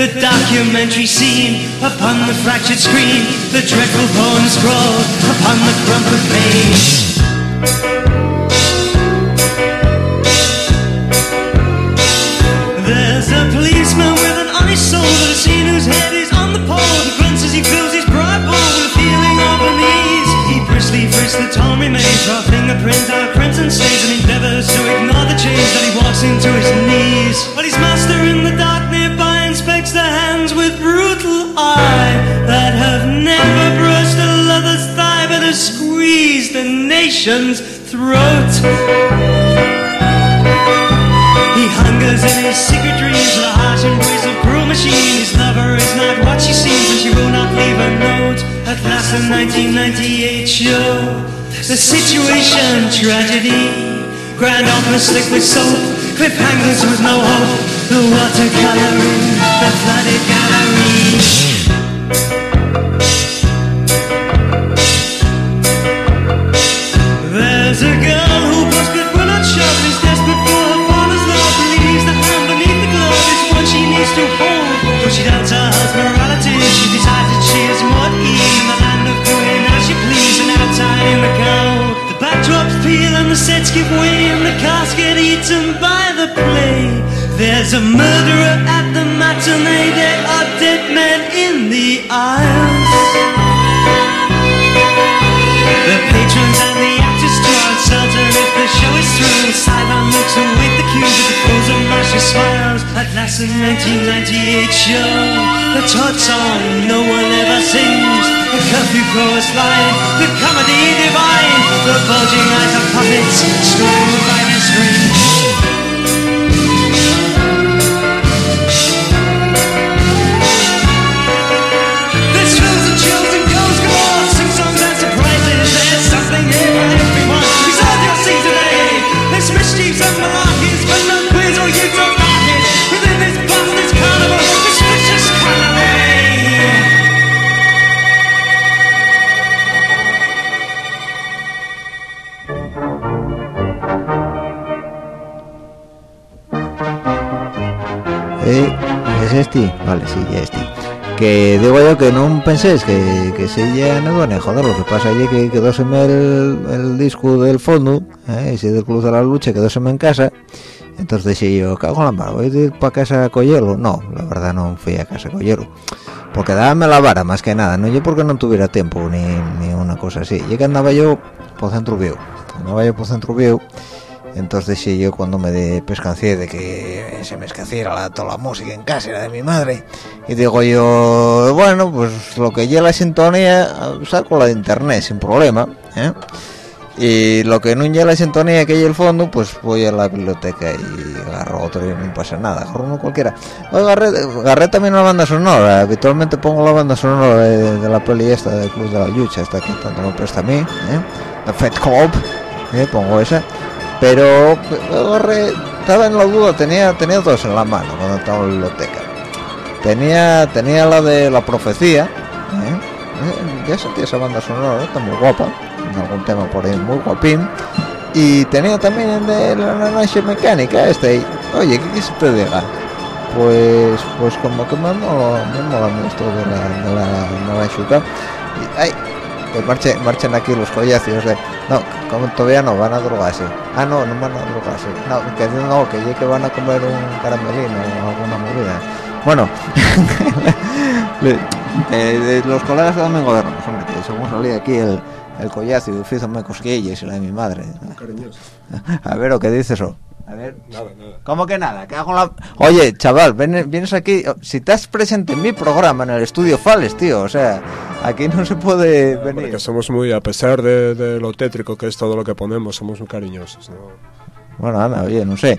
the documentary scene upon the fractured screen, the dreadful poem scrawled upon the crumpled page. There's a policeman with an honest soul that has whose head is on the pole. He grunts as he fills his pride bowl with a feeling of unease. He briskly frisks the torn remains, draw fingerprints prints and stains, and endeavors to ignore the change that he walks into his knees. But his master in the dark eye that have never brushed a lover's thigh, but have squeezed the nation's throat. He hungers in his secret dreams, the harsh embrace of cruel machine. His lover is not what she seems, and she will not leave a note. At last, the 1998 show, the situation tragedy. Grand slick with soap, cliffhangers with no hope. The watercoloring, the flooded gallery. There's a girl who was good but not sure is desperate for her father's love. Believes the hand beneath the glove is what she needs to hold. But she doubts her husband's morality. She decides that There's a murderer at the matinee. There are dead men in the aisles. The patrons and the actors draw uncertain if the show is through. Sideline looks await the cues with the pose of mercy smiles. At last, the 1998 show, the taught song no one ever sings. The curfew chorus line, the comedy divine, the bulging eyes of puppets, screaming by the strings. Vale, sí, ya. Que digo yo que no penséis que, que se ya no joder, lo que pasa es que quedóseme el, el disco del fondo, eh, ese del Club de la Lucha, quedóseme en casa, entonces dije yo, cago en la mar, voy a ir para casa a Collero. No, la verdad no fui a casa a Collero, porque dábame la vara más que nada, no yo porque no tuviera tiempo ni, ni una cosa así, y que andaba yo por Centro View, andaba yo por Centro View, entonces sí, yo cuando me de pescancé de que se me escaciera toda la música en casa era de mi madre y digo yo bueno pues lo que lleva la sintonía saco la de internet sin problema ¿eh? y lo que no lleva la sintonía que hay el fondo pues voy a la biblioteca y agarro otro y no pasa nada agarro uno cualquiera agarré, agarré también una banda sonora habitualmente pongo la banda sonora de, de la peli esta del Club de la Lucha esta que tanto me presta a mí ¿eh? The Fat Club ¿eh? pongo esa pero agarré, estaba en la duda tenía tenía dos en la mano cuando estaba en la biblioteca. Tenía tenía la de la profecía ¿eh? Eh, ya sentí esa banda sonora está muy guapa algún tema por ahí muy guapín. Y tenía también de la naranja mecánica este y, oye qué quieres que te diga pues pues como que me mola me mola esto de la de la naranja y, ay que marchen, marchen aquí los collacios de no, como todavía no van a drogarse ah no, no van a drogarse no, que no, que ya que van a comer un caramelino o alguna movida bueno los colegas de Ramos hombre, que según salía aquí el, el collazo y fíjame cosquillas y la de mi madre. Cariñoso. A ver, ¿o qué dices eso? A ver. Nada, nada. ¿Cómo que nada? ¿Qué hago la... Oye, chaval, ven- vienes aquí... Si estás presente en mi programa, en el estudio Fales, tío, o sea, aquí no se puede venir. Porque somos muy, a pesar de, de lo tétrico que es todo lo que ponemos, somos muy cariñosos. ¿no? Bueno, anda, oye, no sé.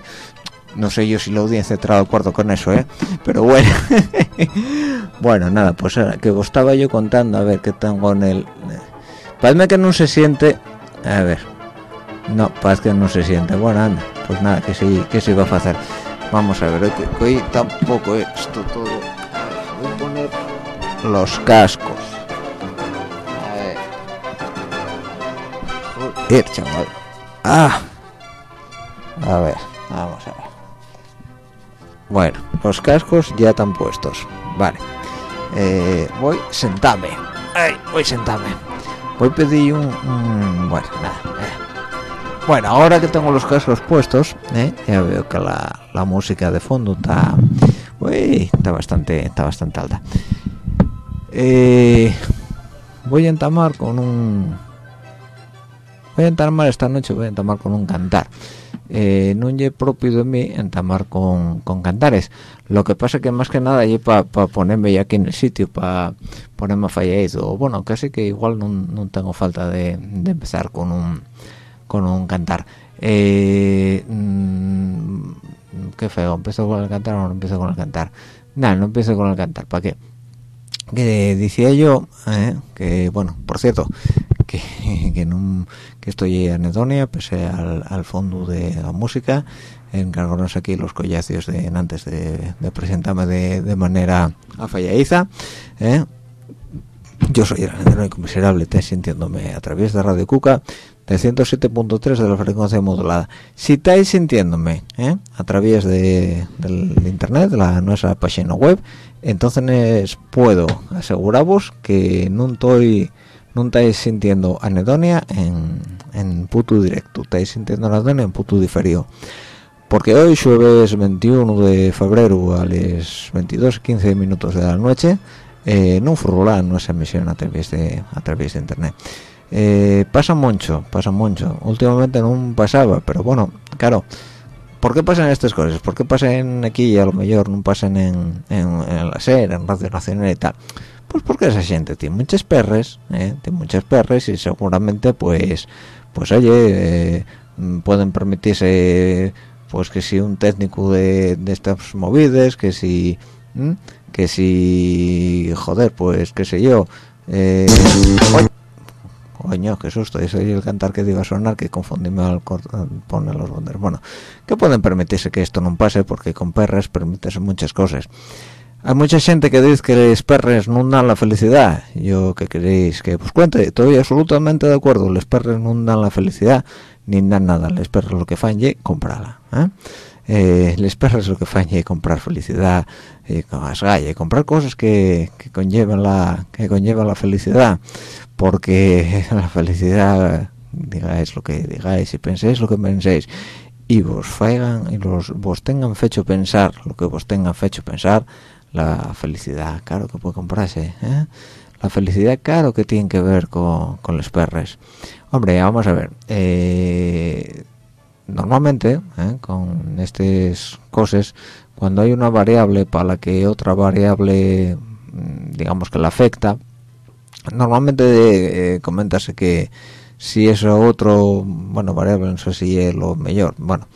No sé yo si la audiencia entrado de acuerdo con eso, ¿eh? Pero bueno. bueno, nada, pues ahora que os estaba yo contando, a ver qué tengo en el... Parece que no se siente... A ver. No, parece que no se siente. Bueno, anda. Pues nada, que sí, que se va a hacer. Vamos a ver, que hoy tampoco es esto todo... Voy a poner los cascos. A ver. Chaval. Ah. A ver, vamos a ver. Bueno, los cascos ya están puestos. Vale. Eh, voy sentarme. Ay, voy sentarme. Voy a pedir un... un- bueno, nada. eh. Bueno, ahora que tengo los cascos puestos, eh, ya veo que la, la música de fondo está... Uy, está bastante, está bastante alta. Eh, voy a entamar con un... Voy a entamar esta noche, voy a entamar con un cantar. Eh, no es propio de mí entamar con, con cantares. Lo que pasa que más que nada es para ponerme ya aquí en el sitio, para ponerme fallado. O bueno, casi que igual no, tengo falta de, empezar con un con un cantar. Eh, mm, qué feo, ¿empiezo con el cantar o no empiezo con el cantar? Nada, no empiezo con el cantar, ¿para qué? que decía yo eh, que bueno por cierto que, que, estoy en anedonia pese al, fondo de la música encargarnos aquí los collacios de antes de, presentarme de, manera afalladiza eh. yo soy el miserable te sintiéndome a través de Radio Cuca de 107.3 de la frecuencia modulada si estáis sintiéndome eh, a través de, internet de la nuestra página web entonces puedo aseguraros que no estoy no estáis sintiendo anedonia en, en puto directo. Estáis sintiendo anedonia en puto diferido. Porque hoy jueves 21 de febrero a las 22 15 minutos de la noche eh, no furula nuestra emisión a través de a través de internet. Eh, pasa mucho pasa mucho últimamente no pasaba pero bueno claro. ¿Por qué pasan estas cosas? ¿Por qué pasan aquí y a lo mejor no pasan en, en, en la SER, en Radio Nacional y tal? Pues porque esa gente tiene muchas perres, ¿eh? tiene muchas perres y seguramente pues, pues oye, eh, pueden permitirse pues que si un técnico de, de estas movidas, que si, que si, joder, pues qué sé yo, eh, coño, qué susto, es el cantar que iba a sonar, que confundíme al poner los bonderos. Bueno, que pueden permitirse que esto no pase, porque con perres permitirse muchas cosas. Hay mucha gente que dice que los perres no dan la felicidad. Yo, que queréis que pues cuente? Estoy absolutamente de acuerdo. Los perres no dan la felicidad, ni dan nada. Los perres lo que fan es comprarla. ¿eh? Eh, les perres lo que fan es comprar felicidad, eh, comprar cosas que, que conllevan la que conllevan la felicidad porque la felicidad digáis lo que digáis y penséis lo que penséis y vos faigan y los vos tengan fecho pensar lo que vos tengan fecho pensar la felicidad claro que puede comprarse ¿eh? la felicidad claro que tiene que ver con, con los perres hombre vamos a ver eh, normalmente ¿eh? con estas cosas cuando hay una variable para la que otra variable digamos que la afecta normalmente eh, comentase que si eso otro bueno variable no sé si es lo mejor bueno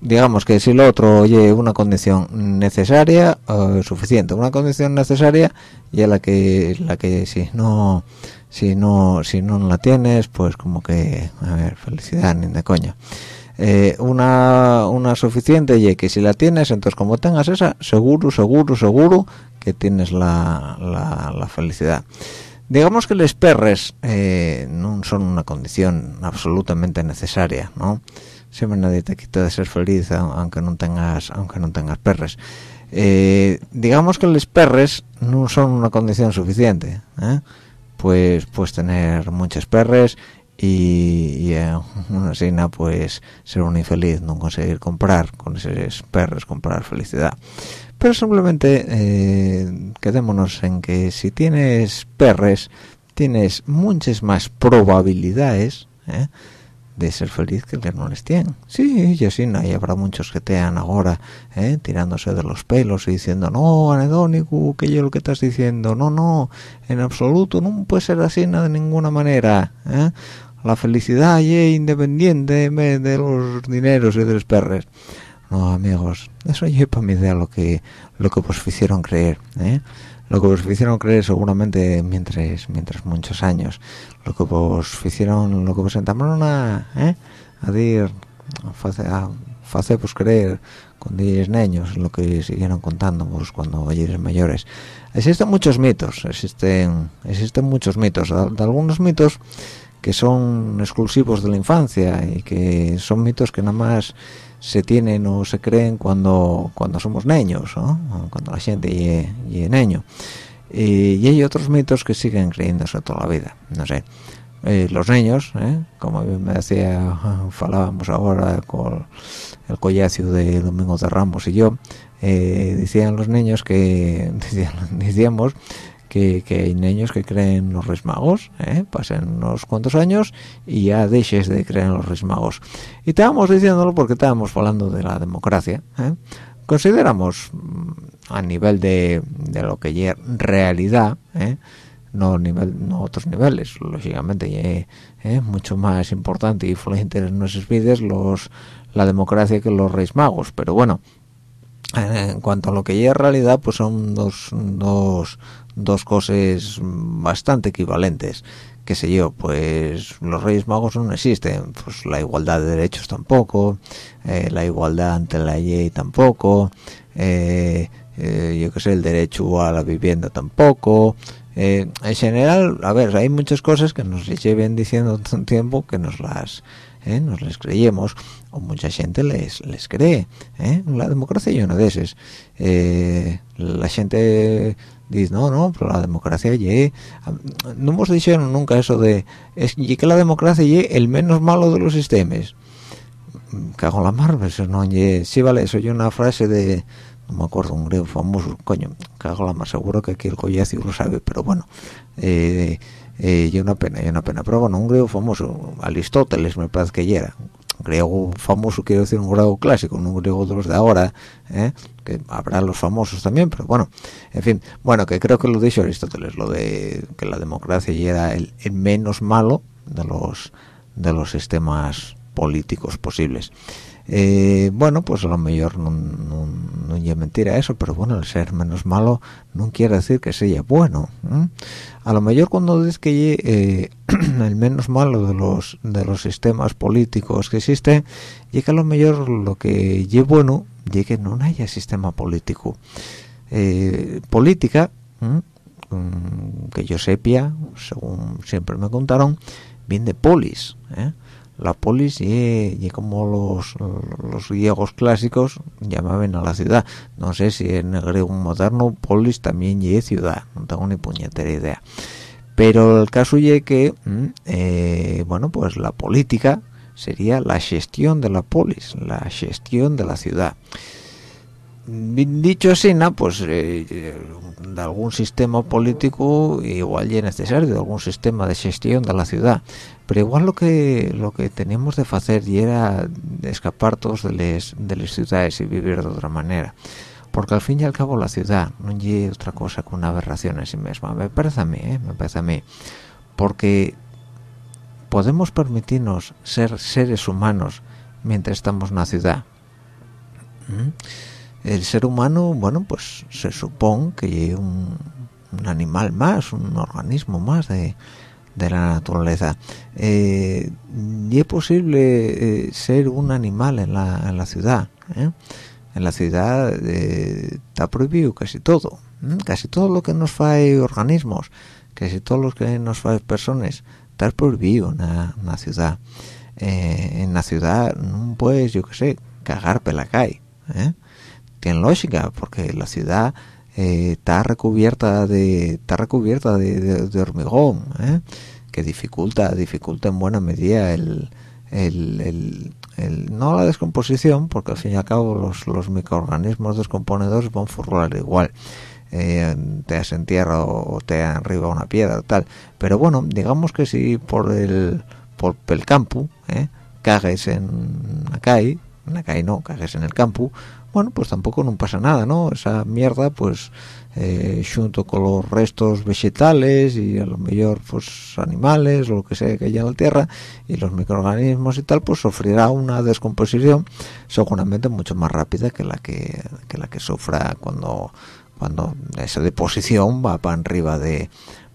digamos que si lo otro oye una condición necesaria eh, suficiente una condición necesaria y es la que la que si no si no si no la tienes pues como que a ver felicidad ni de coña. Eh, una una suficiente y que si la tienes entonces como tengas esa seguro seguro seguro que tienes la, la, la felicidad. Digamos que los perres eh, no son una condición absolutamente necesaria no siempre nadie te quita de ser feliz aunque no tengas aunque no tengas perres eh, digamos que los perres no son una condición suficiente ¿eh? pues pues tener muchos perres y, y eh, una sina pues ser un infeliz no conseguir comprar con esos perres comprar felicidad pero simplemente eh, quedémonos en que si tienes perres tienes muchas más probabilidades ¿eh? De ser feliz que no les tiene. Sí, yo sí, no, y habrá muchos que te han ahora ¿eh? tirándose de los pelos y diciendo, no, anedónico, que yo lo que estás diciendo, no, no, en absoluto, no puede ser así de ninguna manera. ¿eh? La felicidad es independiente de los dineros y de los perres. No, amigos, eso es para mi idea lo que lo que os hicieron creer, ¿eh? Lo que os hicieron creer seguramente mientras mientras muchos años. Lo que os hicieron lo que os sentaron a ¿eh? a dir a hacer pues creer con 10 niños lo que siguieron contando pues, cuando eres mayores. Existen muchos mitos existen existen muchos mitos. De, algunos mitos que son exclusivos de la infancia y que son mitos que nada más se tienen o se creen cuando cuando somos niños cuando la gente y niño y, hay otros mitos que siguen creyéndose toda la vida no sé. Eh, los niños ¿eh? como me decía falábamos ahora con el collacio de Domingo de Ramos y yo eh, decían los niños que decíamos que, hay niños que creen los Reyes Magos, ¿eh? pasen unos cuantos años y ya dejes de creer en los Reyes Magos. Y estábamos diciéndolo porque estábamos hablando de la democracia. ¿eh? Consideramos mm, a nivel de, lo que es realidad, ¿eh? no nivel no otros niveles lógicamente es mucho más importante y influyente en nuestras vidas los la democracia que los reyes magos pero bueno en cuanto a lo que es realidad pues son dos, dos cosas bastante equivalentes. Qué sé yo pues los reyes magos no existen pues la igualdad de derechos tampoco eh, la igualdad ante la ley tampoco eh, eh, yo qué sé el derecho a la vivienda tampoco. En general a ver hay muchas cosas que nos lleven diciendo un tiempo que nos las nos les creyemos o mucha gente les les cree la democracia y una de esas la gente dice no no pero la democracia ye no hemos dicho nunca eso de es que la democracia ye el menos malo de los sistemas cago en la mar eso no ye sí vale eso yo una frase de no me acuerdo un griego famoso coño cago la mar seguro que aquí el collacio lo sabe pero bueno eh, eh, y una pena y una pena. Pero bueno un griego famoso Aristóteles me parece que ya era griego famoso quiero decir un griego clásico un griego de los de ahora ¿eh? que habrá los famosos también pero bueno en fin bueno que creo que lo dicho Aristóteles lo de que la democracia ya era el, menos malo de los de los sistemas políticos posibles eh, bueno pues a lo mejor no, es mentira eso pero bueno el ser menos malo no quiere decir que sea bueno a lo mejor cuando dices que eh, el menos malo de los de los sistemas políticos que existen que a lo mejor lo que es bueno y que no haya sistema político. Eh, política que yo sepia según siempre me contaron viene de polis ¿eh? La polis y, como los, los griegos clásicos llamaban a la ciudad. No sé si en el griego moderno polis también y ciudad no tengo ni puñetera idea. Pero el caso es que mm, eh, bueno pues la política sería la gestión de la polis la gestión de la ciudad. Dicho así, pues eh, de algún sistema político igual es necesario, de algún sistema de gestión de la ciudad. Pero igual lo que lo que teníamos de hacer y era escapar todos de las de las ciudades y vivir de otra manera. Porque al fin y al cabo la ciudad no es otra cosa que una aberración en sí misma. Me parece a mí, ¿eh? me parece a mí. Porque podemos permitirnos ser seres humanos mientras estamos en una ciudad. ¿Mm? el ser humano, bueno, pues se supone que es un, animal más, un organismo más de, la naturaleza. Eh, y es posible eh, ser un animal en la, en la ciudad. ¿eh? En la ciudad está prohibido casi todo. Casi todo lo que nos hace organismos, casi todo lo que nos hace personas, está prohibido en la, ciudad. en la ciudad no puedes, yo qué sé, cagar. ¿eh? tiene lógica porque la ciudad eh, está recubierta de está recubierta de, hormigón ¿eh? que dificulta dificulta en buena medida el, el, no la descomposición porque al fin y al cabo los, los microorganismos descomponedores van a forrar igual eh, te en tierra o, te arriba una piedra tal pero bueno digamos que si por el por el campo ¿eh? cagues en la calle en la calle no cagues en el campo bueno pues tampoco no pasa nada no esa mierda pues eh, junto con los restos vegetales y a lo mejor pues animales o lo que sea que haya en la tierra y los microorganismos y tal pues sufrirá una descomposición seguramente mucho más rápida que la que, que la que sufra cuando cuando esa deposición va para arriba de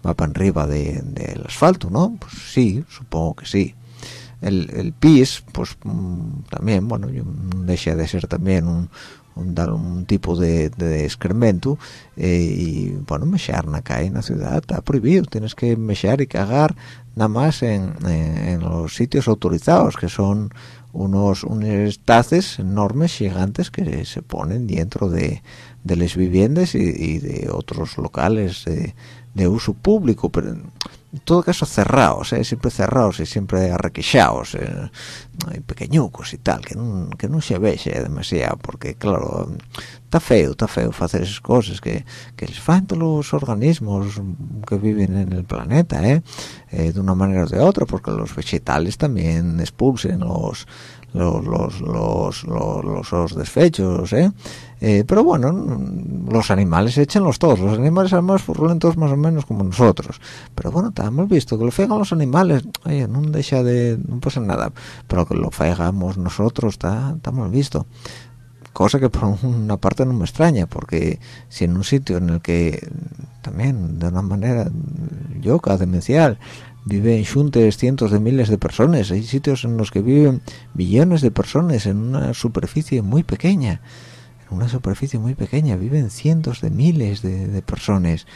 va para arriba de, del asfalto no pues sí supongo que sí el, el pis pues mm, también bueno deja de ser también un, un, tipo de, de excremento eh, y bueno mechar calle en la ciudad está prohibido tienes que mechar y cagar nada más en, en, los sitios autorizados que son unos unos taces enormes gigantes que se ponen dentro de, de las viviendas y, de otros locales de, de uso público pero en todo caso cerrados, ¿eh? siempre cerrados y siempre arrequechados, eh, pequeñucos y tal, que no, que no se ve demasiado, porque claro, está feo, está feo hacer esas cosas que, que les faltan todos los organismos que viven en el planeta, ¿eh? ¿eh? de una manera o de otra, porque los vegetales también expulsen los los los los, los, desfechos, ¿eh? Eh, pero bueno los animales échenlos todos. Los animales además lentos más o menos como nosotros. Pero bueno hemos visto que lo fegan los animales. Oye no deja de no pasa nada. Pero que lo fegamos nosotros está mal visto. Cosa que por una parte no me extraña porque si en un sitio en el que también de una manera yoca demencial viven juntos cientos de miles de personas hay sitios en los que viven millones de personas en una superficie muy pequeña una superficie muy pequeña, viven cientos de miles de, personas.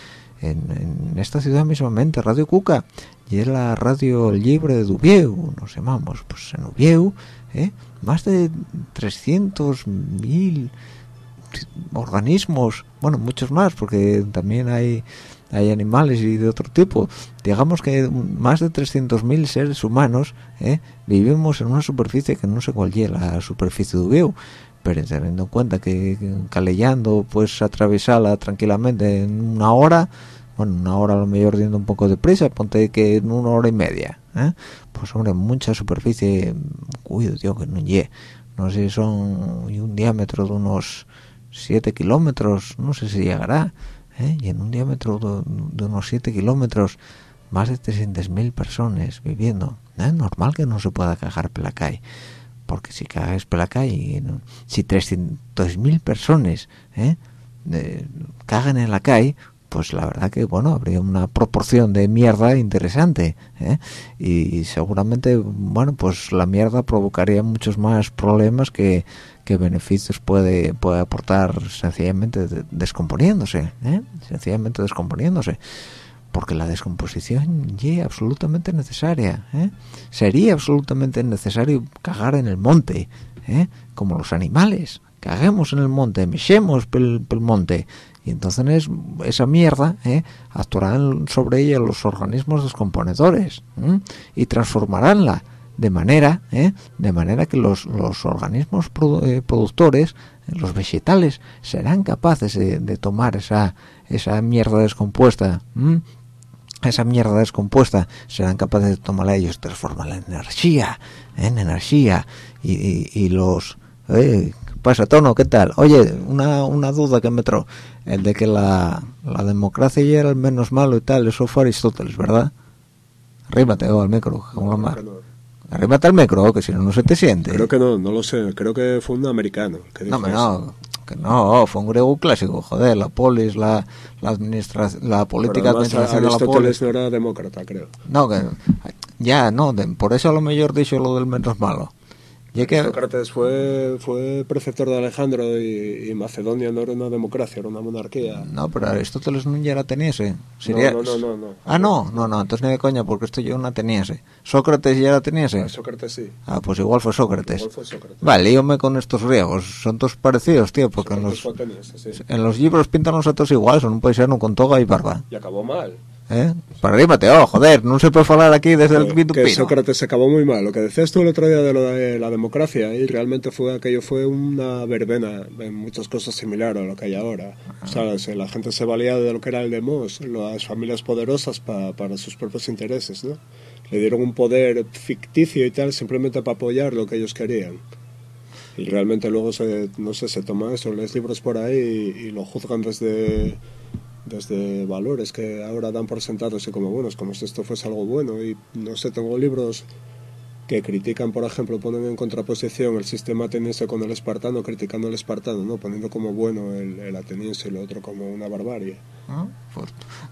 En, esta ciudad mismamente, Radio Cuca, y es la radio libre de Dubieu, nos llamamos, pues en Dubieu, ¿eh? más de 300.000 organismos, bueno, muchos más, porque también hay hay animales y de otro tipo. Digamos que más de 300.000 seres humanos ¿eh? vivimos en una superficie que no sé cuál es la superficie de Dubieu pero teniendo en cuenta que calellando pues atravesarla tranquilamente en una hora bueno una hora a lo mejor yendo un poco de prisa ponte que en una hora y media ¿eh? pues hombre mucha superficie cuido tío que no llegue no sé si son un diámetro de unos 7 kilómetros no sé si llegará ¿eh? y en un diámetro de, unos 7 kilómetros más de 300.000 personas viviendo ¿eh? normal que no se pueda cagar por calle porque si caes por la calle, si 300.000 personas ¿eh? cagan en la calle, pues la verdad que bueno habría una proporción de mierda interesante ¿eh? y seguramente bueno pues la mierda provocaría muchos más problemas que, beneficios puede puede aportar sencillamente descomponiéndose ¿eh? sencillamente descomponiéndose porque la descomposición es absolutamente necesaria ¿eh? sería absolutamente necesario cagar en el monte ¿eh? como los animales caguemos en el monte mechemos pel, el monte y entonces esa mierda ¿eh? actuarán sobre ella los organismos descomponedores y transformaránla de manera de manera que los, los organismos productores los vegetales serán capaces de, tomar esa esa mierda descompuesta esa mierda descompuesta serán capaces de tomarla ellos transformarla en energía en energía y, los eh, ¿qué pasa tono qué tal oye una, una duda que me entró el de que la, la democracia ya era el menos malo y tal eso fue Aristóteles verdad arrímate oh, al micro como la arrímate al micro que si no no se te siente creo que no no lo sé creo que fue un americano que no no que no, fue un griego clásico, joder, la polis, la, la, administración, la política administración de la polis. no era demócrata, creo. No, que, ya, no, por eso a lo mejor dicho lo del menos malo. Sócrates fue, fue preceptor de Alejandro y, Macedonia no era una democracia, era una monarquía. No, pero Aristóteles no ya era ateniense. No, no, no, no, Ah, no, no, no, entonces ni de coña, porque esto yo no ateniense. ¿Sócrates ya era ateniense? Ah, Sócrates sí. Ah, pues igual fue Sócrates. Igual fue Sócrates. Vale, líome con estos griegos, son todos parecidos, tío, porque en los, en los libros pintan los otros igual, son un paisano con toga y barba. Y acabó mal. ¿Eh? Para arriba, oh, joder, no se puede hablar aquí desde el quinto que pino. Sócrates acabó muy mal. Lo que decías tú el otro día de lo de la democracia, y realmente fue aquello fue una verbena en muchas cosas similar a lo que hay ahora. O sea, se- la gente se valía de lo que era el demos, las familias poderosas pa- para sus propios intereses, ¿no? Le dieron un poder ficticio y tal simplemente para apoyar lo que ellos querían. Y realmente luego se, no sé, se toma eso, lees libros por ahí y, y lo juzgan desde, desde valores que ahora dan por sentados y como buenos, como si esto fuese algo bueno. Y no sé, tengo libros que critican, por ejemplo, ponen en contraposición el sistema ateniense con el espartano, criticando el espartano, ¿no? poniendo como bueno el, ateniense y lo otro como una barbarie. ¿Ah?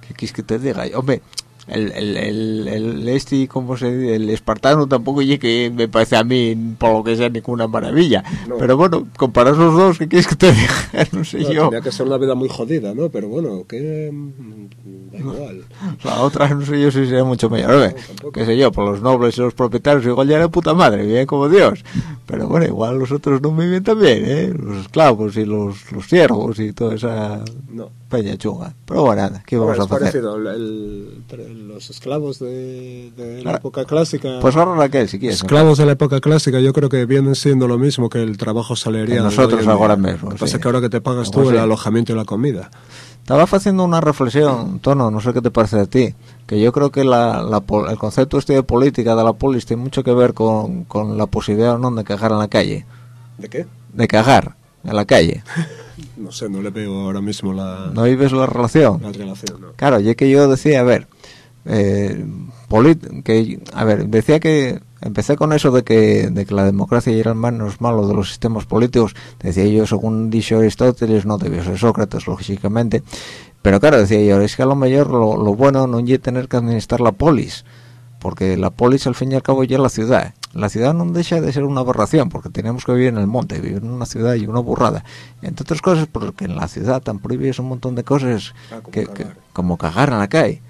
¿Qué quieres que te diga? Hombre, el, el, el, el este, ¿cómo se dice? El espartano tampoco es que me parece a mí, por lo que sea, ninguna maravilla. No. Pero bueno, comparar los dos, ¿qué quieres que te diga? No sé No, yo. Tenía que ser una vida muy jodida, ¿no? Pero bueno, que mm, da igual. La otra no sé yo si sería mucho mejor. Hombre, tampoco. qué sé yo, por los nobles y los propietarios igual ya era puta madre, bien como Dios. Pero bueno, igual los otros no viven tan bien, ¿eh? Los esclavos y los, los siervos y toda esa No. Peña chunga. Pero bueno, nada, ¿qué vamos Bueno, a hacer? parecido. el- el- los esclavos de, de la época clásica. Pues ahora Raquel, si quieres. Esclavos de la época clásica yo creo que vienen siendo lo mismo que el trabajo salarial. Nosotros ahora mismo, Lo que sí. pasa es que ahora que te pagas Algo tú el alojamiento y la comida. Estaba haciendo una reflexión, Tono, no sé qué te parece a ti, que yo creo que la, la pol- el concepto este de política de la polis tiene mucho que ver con, con la posibilidad o no de cagar en la calle. ¿De qué? De cagar en la calle. No sé, no le veo ahora mismo la, ¿No vives la relación? la relación. ¿no? Claro, ya que yo decía, a ver, eh, polit- que, a ver, decía que empecé con eso de que, de que la democracia era el menos malo de los sistemas políticos, decía yo, según dicho Aristóteles, no debió ser Sócrates, lógicamente, pero claro, decía yo, es que a lo mejor lo, lo bueno no es tener que administrar la polis, porque la polis al fin y al cabo ya es la ciudad. La ciudad no deja de ser una aberración, porque tenemos que vivir en el monte, vivir en una ciudad y una burrada. Entre otras cosas, porque en la ciudad tan prohíbes un montón de cosas Ah, como que, que- cagar. como cagar en la calle.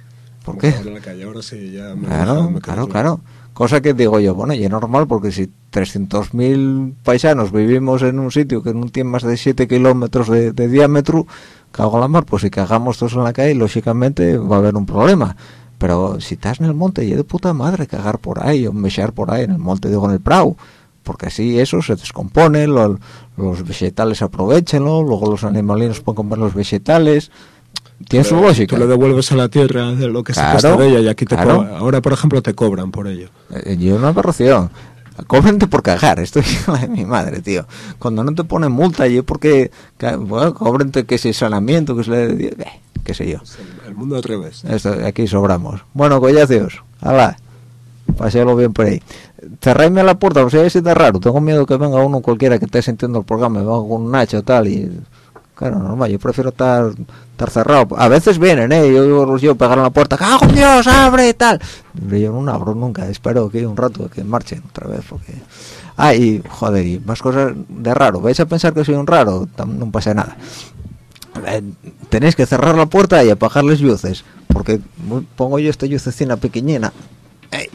¿Por Como qué? cagar en la calle. Ahora sí, ya me Claro, me claro, claro. Cosa que digo yo, bueno, y es normal porque si 300.000 paisanos vivimos en un sitio que no tiene más de 7 kilómetros de, de diámetro, cago en la mar, pues si cagamos todos en la calle, lógicamente va a haber un problema. Pero si estás en el monte, y es de puta madre cagar por ahí o mechar por ahí en el monte, digo en el prau, porque así eso se descompone, lo- los vegetales aprovechenlo, luego los animalinos pueden comer los vegetales. Tiene su lógica. Tú le devuelves a la tierra de lo que Claro, sacaste de ella y aquí te claro. cobran. Ahora, por ejemplo, te cobran por ello. Eh, Yo una aberración. Cóbrente por cagar, esto es la de mi madre, tío. Cuando no te ponen multa, yo porque, bueno, cóbrente que si saneamiento, que se le... eh, qué sé yo. Es el, mundo al revés. Esto, aquí sobramos. Bueno, collacios, hala, paséalo bien por ahí. Cerradme la puerta, o sea, si está raro. Tengo miedo que venga uno cualquiera que esté sintiendo el programa, me venga con un hacha o tal y... Claro, normal, yo prefiero estar, estar cerrado. A veces vienen, ¿eh? Yo, yo pegar en la puerta, ¡cago en Dios, abre! y tal. Pero yo no abro nunca, espero que un rato que marchen otra vez, porque... Ah, y, joder, y más cosas de raro. ¿Vais a pensar que soy un raro? No pasa nada. Eh, tenéis que cerrar la puerta y apagar las luces porque pongo yo esta lucecina pequeñina. Ey.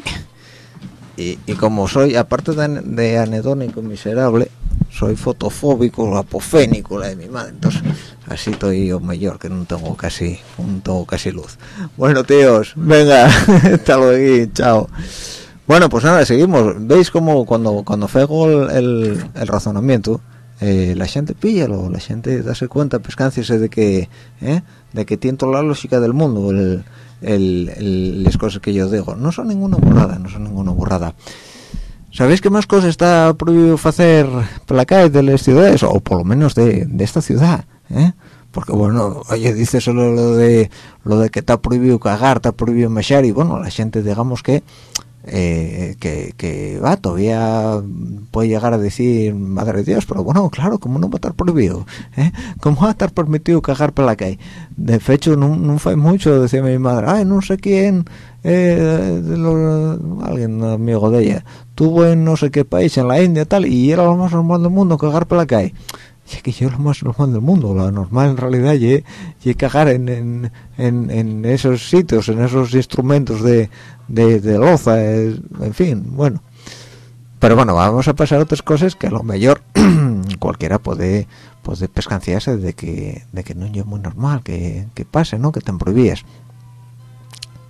y, como soy aparte de, ane- de anedónico miserable soy fotofóbico apofénico la de mi madre. Entonces así estoy yo mayor que no tengo casi no tengo casi luz. Bueno tíos venga hasta luego chao. Bueno, pues nada, seguimos. ¿Veis cómo cuando cuando fego el, el, el razonamiento, eh, la gente píllalo, la gente dase cuenta, pescánciese de que, ¿eh? de que tiene toda la lógica del mundo, el, el, las cosas que yo digo. No son ninguna burrada, no son ninguna burrada. ¿Sabéis qué más cosas está prohibido hacer por de las ciudades? O por lo menos de, de esta ciudad, ¿eh? Porque bueno, oye, dice solo lo de lo de que está prohibido cagar, está prohibido mechar y bueno, la gente digamos que eh, que, que va, todavía puede llegar a decir madre de Dios, pero bueno, claro, ¿cómo no va a estar prohibido? ¿Eh? ¿Cómo va a estar permitido cagar por la calle? De hecho, no, fue mucho, decía mi madre, ay, no sé quién, eh, alguien amigo de ella, tuvo en no sé qué país, en la India tal, y era lo más normal del mundo cagar por la calle. Y que yo lo más normal del mundo, lo normal en realidad y y cagar en, en, en esos sitios, en esos instrumentos de, de, loza, eh, en fin, bueno. Pero bueno, vamos a pasar a otras cosas que a lo mejor cualquiera puede, puede pescanciarse de que, de que no es muy normal que, que pase, ¿no? Que te prohibías.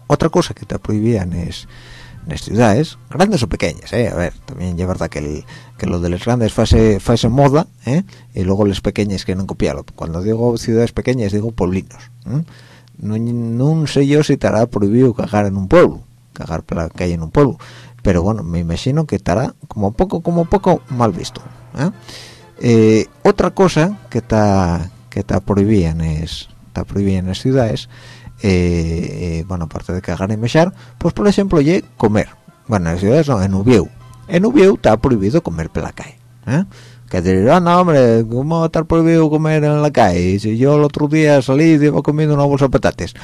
otra cosa que te prohibían es en las ciudades, grandes o pequeñas, ¿eh? a ver, también es verdad que, que lo de las grandes fase fase moda, ¿eh? y luego las pequeñas que no copiarlo. Cuando digo ciudades pequeñas, digo pueblinos. No, no, sé yo si estará prohibido cagar en un pueblo, cagar por la calle en un pueblo, pero bueno, me imagino que estará como poco, como poco mal visto. ¿eh? Eh, otra cosa que está que está prohibida es está prohibida en las ciudades eh, bueno aparte de cagar y mechar pues por ejemplo ye comer bueno en las ciudades no en Ubieu en Ubieu está prohibido comer por la calle que dirán no hombre cómo va a estar prohibido comer en la calle si yo el otro día salí y iba comiendo una bolsa de patates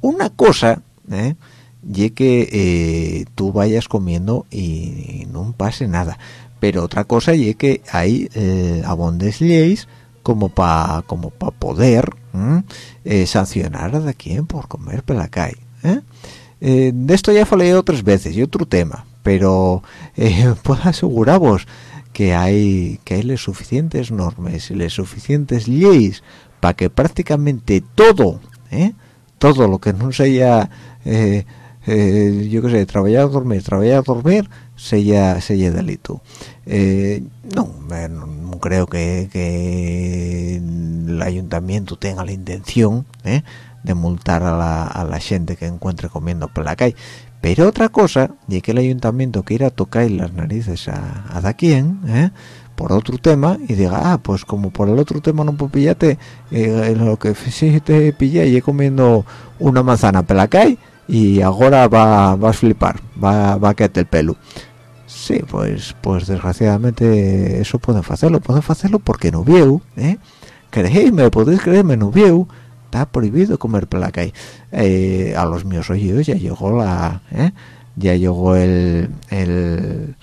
una cosa ¿eh? Y que tú vayas comiendo y, no pase nada. Pero otra cosa y que hay eh, abondes leyes como para como para poder eh, sancionar a quien por comer por la calle ¿eh? Eh, de esto ya falé otras veces y otro tema pero puedo aseguraros que hay que hay suficientes normas y las suficientes leyes para que prácticamente todo todo lo que no sea yo qué sé trabajar dormir trabajar dormir sella sella delito eh, no, no creo que, que, el ayuntamiento tenga la intención ¿eh? de multar a la, a la, gente que encuentre comiendo por la calle pero otra cosa y que el ayuntamiento quiera tocar las narices a, a da ¿eh? por otro tema y diga ah pues como por el otro tema no puedo pillarte eh, lo que sí te pillé y comiendo una manzana por la calle y ahora va, vas a flipar va, va a quedarte el pelo Sí, pues pues desgraciadamente eso pueden hacerlo, pueden hacerlo porque no veo, ¿eh? Creedme, podéis creerme, no veo, está prohibido comer por la calle. Eh, a los míos oídos ya llegó la, ¿eh? ya llegó el, el,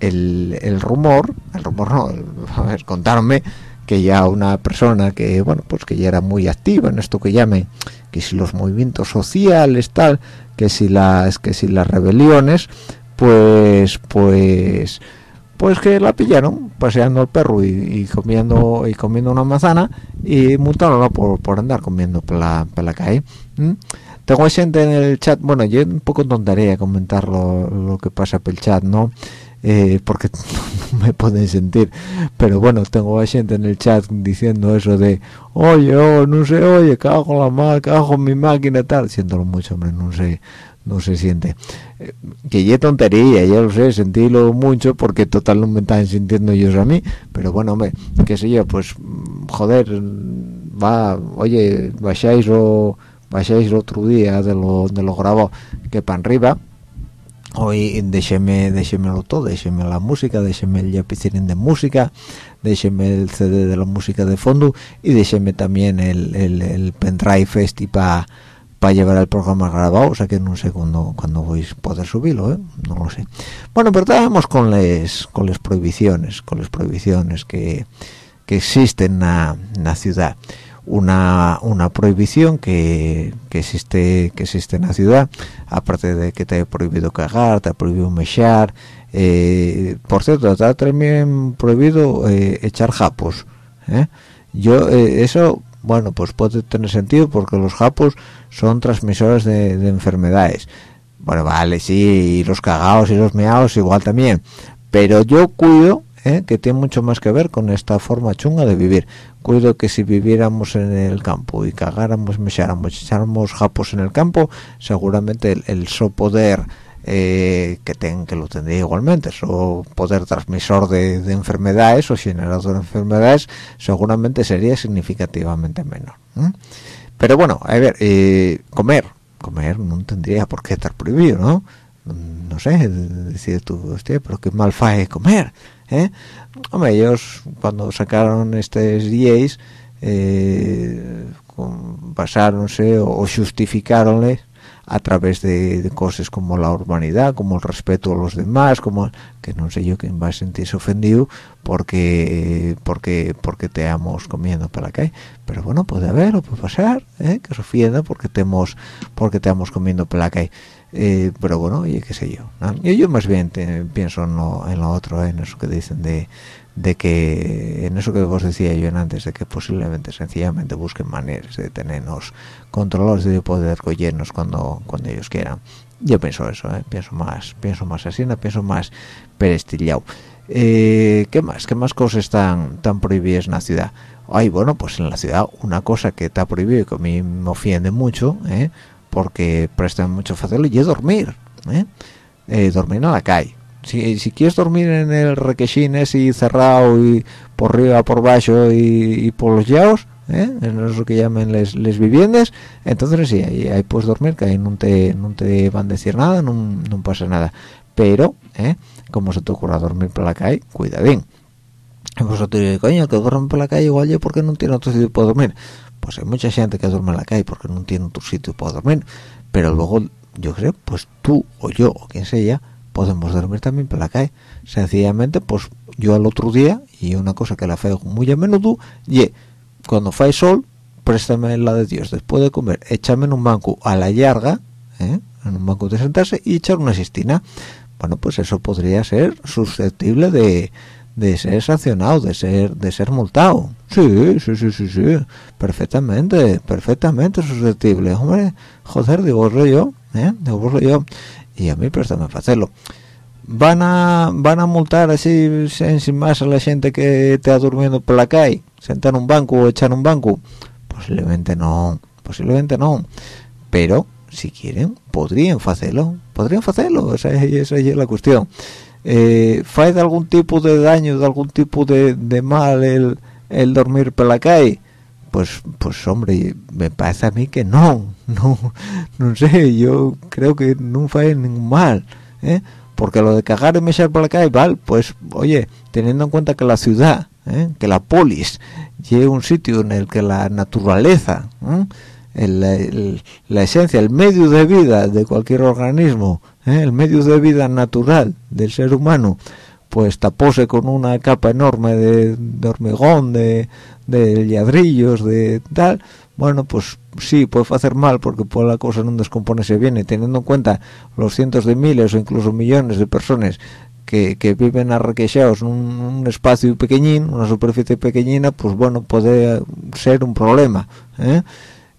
el, rumor, el rumor no, a ver, contarme que ya una persona que, bueno, pues que ya era muy activa en esto que llame, que si los movimientos sociales, tal, que si las, que si las rebeliones, pues pues pues que la pillaron paseando el perro y, comiendo y comiendo una manzana y multaron por, por andar comiendo por la, por la calle tengo gente en el chat bueno yo un poco tontaría comentar lo, que pasa por el chat no eh, porque no me pueden sentir. Pero bueno tengo gente en el chat diciendo eso de oye oh, no sé oye cago la mal cago mi máquina tal siéntolo mucho hombre no sé no se siente. Eh, que ya tontería ya lo sé sentílo mucho porque total no me están sintiendo ellos a mí. Pero bueno hombre qué sé yo pues mm, joder va oye vayáis o vayáis otro día de lo de lo grabado que para arriba hoy déjeme déjemelo todo déjeme la música déjeme el yapicirín de música déjeme el CD de la música de fondo y déjeme también el, el, el pendrive este para para llevar el programa grabado, o sea que no sé cuándo, cuando vais a poder subirlo, ¿eh? no lo sé. Bueno, pero estábamos con las con las prohibiciones, con las prohibiciones que, que existen en la ciudad. Una, una prohibición que, que existe que existe en la ciudad, aparte de que te ha prohibido cagar, te ha prohibido mechar, eh, por cierto, te ha también prohibido eh, echar japos. ¿eh? Yo, eso bueno pues puede tener sentido porque los japos son transmisores de, enfermedades bueno vale sí y los cagados y los meados igual también pero yo cuido ¿eh? que tiene mucho más que ver con esta forma chunga de vivir. Cuido que si viviéramos en el campo y cagáramos mecháramos echáramos japos en el campo seguramente el, el so poder eh, que ten, que lo tendría igualmente su poder transmisor de, enfermedades o generador de enfermedades seguramente sería significativamente menor pero bueno a ver eh, comer comer no tendría por qué estar prohibido no no sé decir tú hostia pero qué mal fae comer ¿eh? ellos cuando sacaron estos DAs eh, basáronse o, o justificaronles a través de, cosas como la urbanidad, como el respeto a los demás, como que no sé yo quién va a sentirse ofendido porque porque porque te amos comiendo para la calle, pero bueno puede haber o puede pasar, ¿eh? que se ofenda porque te porque te amos comiendo para la calle. Eh, pero bueno, y qué sé yo. Y yo más bien pienso en lo, en lo otro, en eso que dicen de, de que, en eso que vos decía yo antes, de que posiblemente sencillamente busquen maneras de tenernos controlados de poder cogernos cuando, cuando ellos quieran. Yo pienso eso, ¿eh? pienso más, pienso más no pienso más perestillado. Eh, ¿Qué más? ¿Qué más cosas están tan prohibidas en la ciudad? Ay, bueno, pues en la ciudad una cosa que está prohibida y que a mí me ofende mucho, ¿eh? Porque prestan mucho fácil y es dormir ¿eh? ¿eh? dormir en la calle si, quieres dormir en el requechín ese cerrado y por arriba por abajo y, por los yaos ¿eh? en eso que llaman les, viviendas entonces sí ahí, puedes dormir que ahí no te, no te van a decir nada no, pasa nada pero ¿eh? como se te ocurra dormir por la calle cuidadín vosotros coño, que duermen por la calle igual yo porque no tiene otro sitio para dormir pues hay mucha gente que duerme en la calle porque no tiene otro sitio para dormir pero luego yo creo pues tú o yo o quien sea podemos dormir también por la calle. Sencillamente pues yo al otro día y una cosa que la hago muy a menudo y cuando fae sol préstame la de Dios. Después de comer échame en un banco a la larga ¿eh? en un banco de sentarse y echar una sistina bueno pues eso podría ser susceptible de de ser sancionado, de ser de ser multado. Sí, sí, sí, sí, sí, perfectamente, perfectamente susceptible. Hombre, joder, digo yo, ¿eh? Digo yo, y a mí préstame para hacerlo. Van a van a multar así sin más a la gente que ha durmiendo por la calle, sentar en un banco o echar un banco. Posiblemente no, posiblemente no, pero si quieren podrían hacerlo, podrían hacerlo, esa, esa es la cuestión eh, ¿Fai de algún tipo de daño, de algún tipo de, mal el, dormir por la calle? Pues, pues hombre, me parece a mí que no, no, no sé, yo creo que no fue ningún mal, ¿eh? porque lo de cagar y mechar por la calle, vale, pues, oye, teniendo en cuenta que la ciudad, ¿eh? que la polis, lleva un sitio en el que la naturaleza, la esencia, el medio de vida de cualquier organismo ¿eh? el medio de vida natural del ser humano pues tapóse con una capa enorme de, hormigón, de, de, ladrillos, de tal, bueno, pues sí, puede hacer mal porque pues la cosa no descompone bien y teniendo en cuenta los cientos de miles o incluso millones de personas que, que viven arrequechados en un, espacio pequeñín, una superficie pequeñina, pues bueno, puede ser un problema, ¿eh?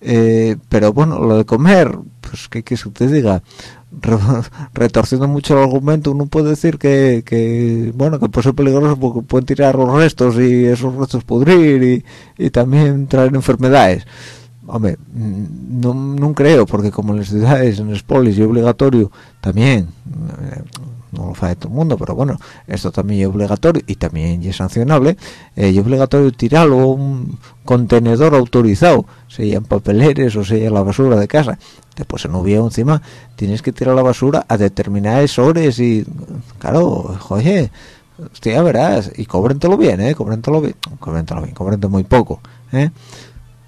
Eh, pero bueno, lo de comer, pues que, que se te diga, retorciendo mucho el argumento uno puede decir que, bueno que puede ser peligroso porque pueden tirar los restos y esos restos pudrir y, también traer enfermedades. Hombre no, no creo porque como en las ciudades en los polis es obligatorio también eh, no lo hace todo el mundo, pero bueno, esto también es obligatorio y también es sancionable, eh, es obligatorio tirarlo un contenedor autorizado, sea en papeleres o sea en la basura de casa. Después en un encima tienes que tirar la basura a determinadas horas y, claro, oye, hostia, verás, y cóbrentelo bien, ¿eh? Cóbrentelo bien, cóbrentelo bien, cóbrente muy poco, ¿eh?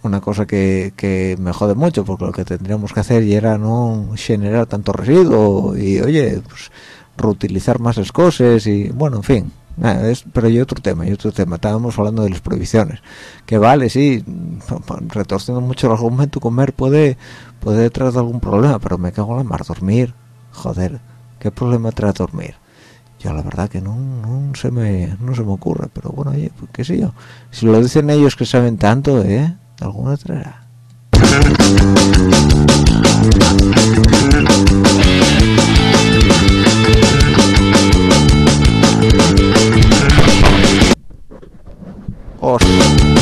Una cosa que, que me jode mucho porque lo que tendríamos que hacer y era no generar tanto residuo y, oye, pues reutilizar más las cosas y bueno en fin es, pero hay otro tema y otro tema. Estábamos hablando de las prohibiciones que vale sí retorciendo mucho el argumento comer puede puede traer algún problema pero me cago en la mar dormir joder qué problema trae dormir yo la verdad que no, no se me no se me ocurre pero bueno oye pues qué sé yo. Si lo dicen ellos que saben tanto eh alguna traerá Orson.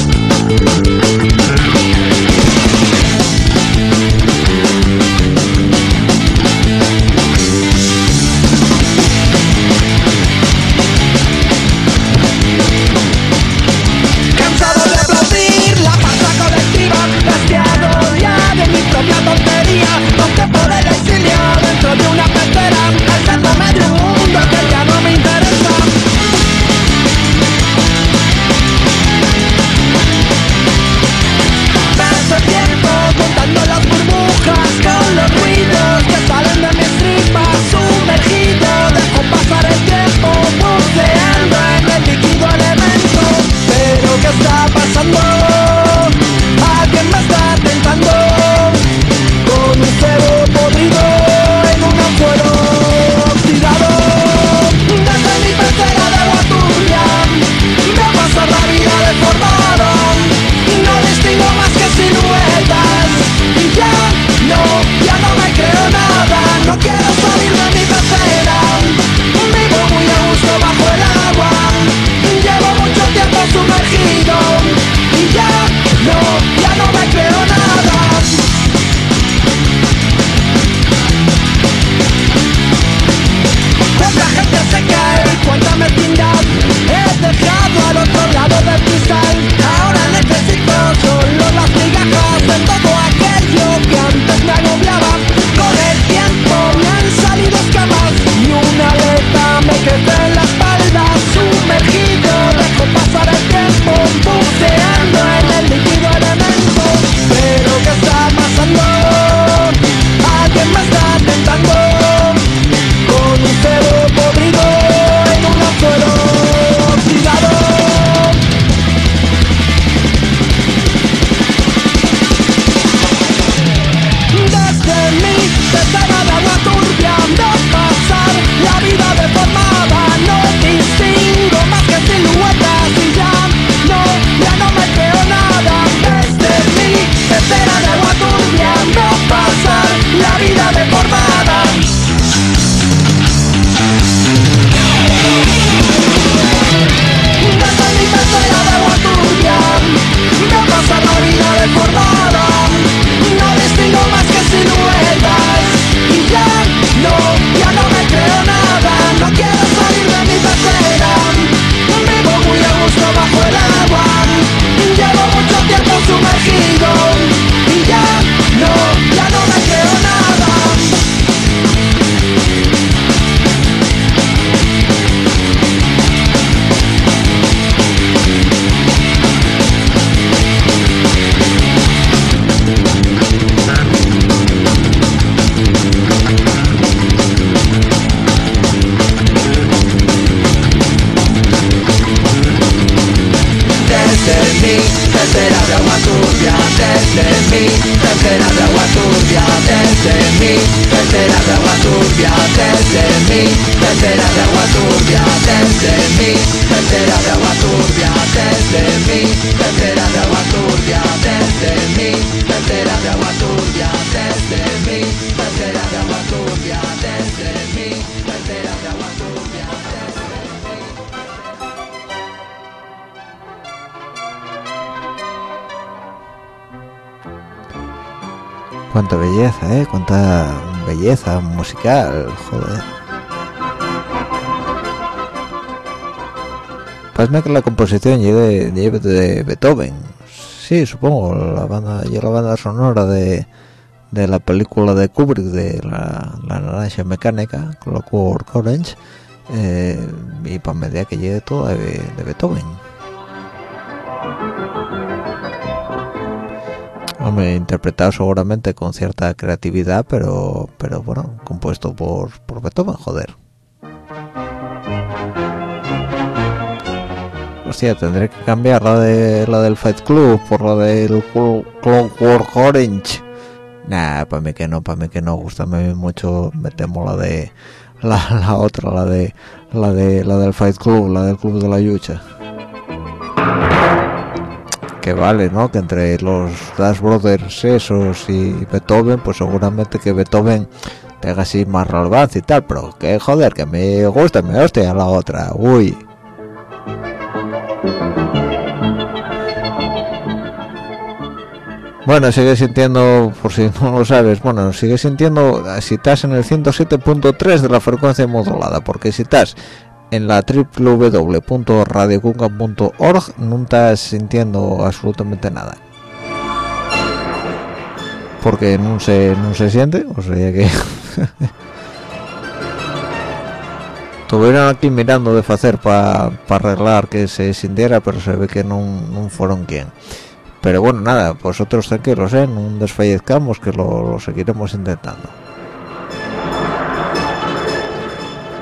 Cuánta belleza, ¿eh? Cuánta belleza musical, joder. Pasa que la composición llegue de Beethoven. Sí, supongo, la banda, la banda sonora de, de la película de Kubrick de la, la naranja mecánica, Clockwork Orange, eh, y para medida que llegue todo de, de Beethoven. Hombre, interpretado seguramente con cierta creatividad, pero, pero bueno, compuesto por, por Beethoven, joder. Hostia, tendré que cambiar la de la del Fight Club por la del Clo- Clockwork Orange. Nah, para mí que no, para mí que no, gustame mucho, me temo la de la, la otra, la de la de la del Fight Club, la del Club de la Lucha que vale, ¿no? Que entre los Das Brothers esos y Beethoven, pues seguramente que Beethoven tenga así más relevancia y tal, pero que joder, que me gusta, me hostia la otra, uy. Bueno, sigue sintiendo, por si no lo sabes, bueno, sigue sintiendo si estás en el 107.3 de la frecuencia modulada, porque si estás en la www.radiocunca.org no estás sintiendo absolutamente nada. Porque no se, no se siente, o sea que... Estuvieron aquí mirando de hacer para arreglar que se sintiera, pero se ve que no fueron quien. Pero bueno, nada, vosotros tranquilos, ¿eh? No desfallezcamos, que lo, seguiremos intentando.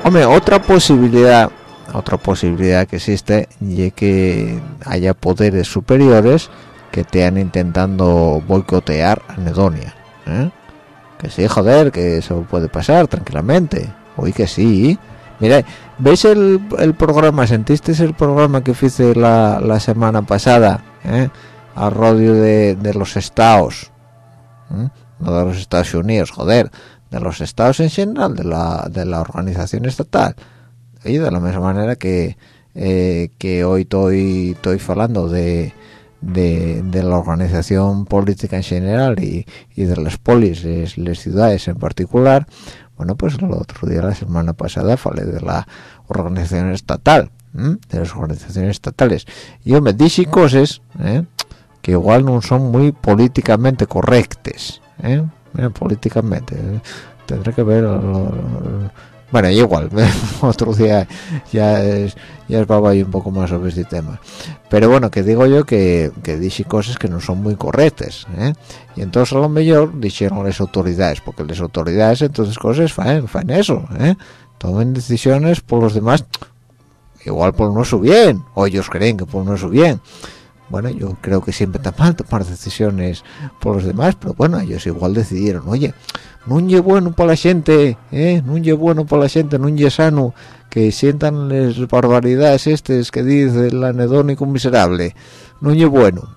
Hombre, otra posibilidad, otra posibilidad que existe y que haya poderes superiores que te han intentando boicotear a Nedonia. ¿eh? Que sí, joder, que eso puede pasar tranquilamente. Hoy que sí. Mira, ¿veis el, el programa? ¿Sentisteis el programa que hice la, la semana pasada? ¿eh? A radio de, de los estados. ¿eh? No de los Estados Unidos, joder de los estados en general, de la, de la organización estatal. Y de la misma manera que, eh, que hoy estoy, estoy hablando de, de, de, la organización política en general y, y de las polis, las ciudades en particular, bueno, pues el otro día, la semana pasada, hablé de la organización estatal, ¿eh? de las organizaciones estatales. Yo me dije cosas ¿eh? Que igual no son muy políticamente correctas. ¿eh? Políticamente ¿eh? tendré que ver lo, lo, bueno igual otro día ya es ya baba y un poco más sobre este tema pero bueno que digo yo que, que dije cosas que no son muy correctas ¿eh? y entonces a lo mejor dijeron las autoridades porque las autoridades entonces cosas fan, fan eso ¿eh? tomen decisiones por los demás igual por no su bien o ellos creen que por no su bien bueno, yo creo que siempre está mal tomar decisiones por los demás, pero bueno, ellos igual decidieron, oye, no es bueno para la gente, ¿eh? es bueno para la gente, no es sano que sientan las barbaridades estas que dice el anedónico miserable, no es bueno.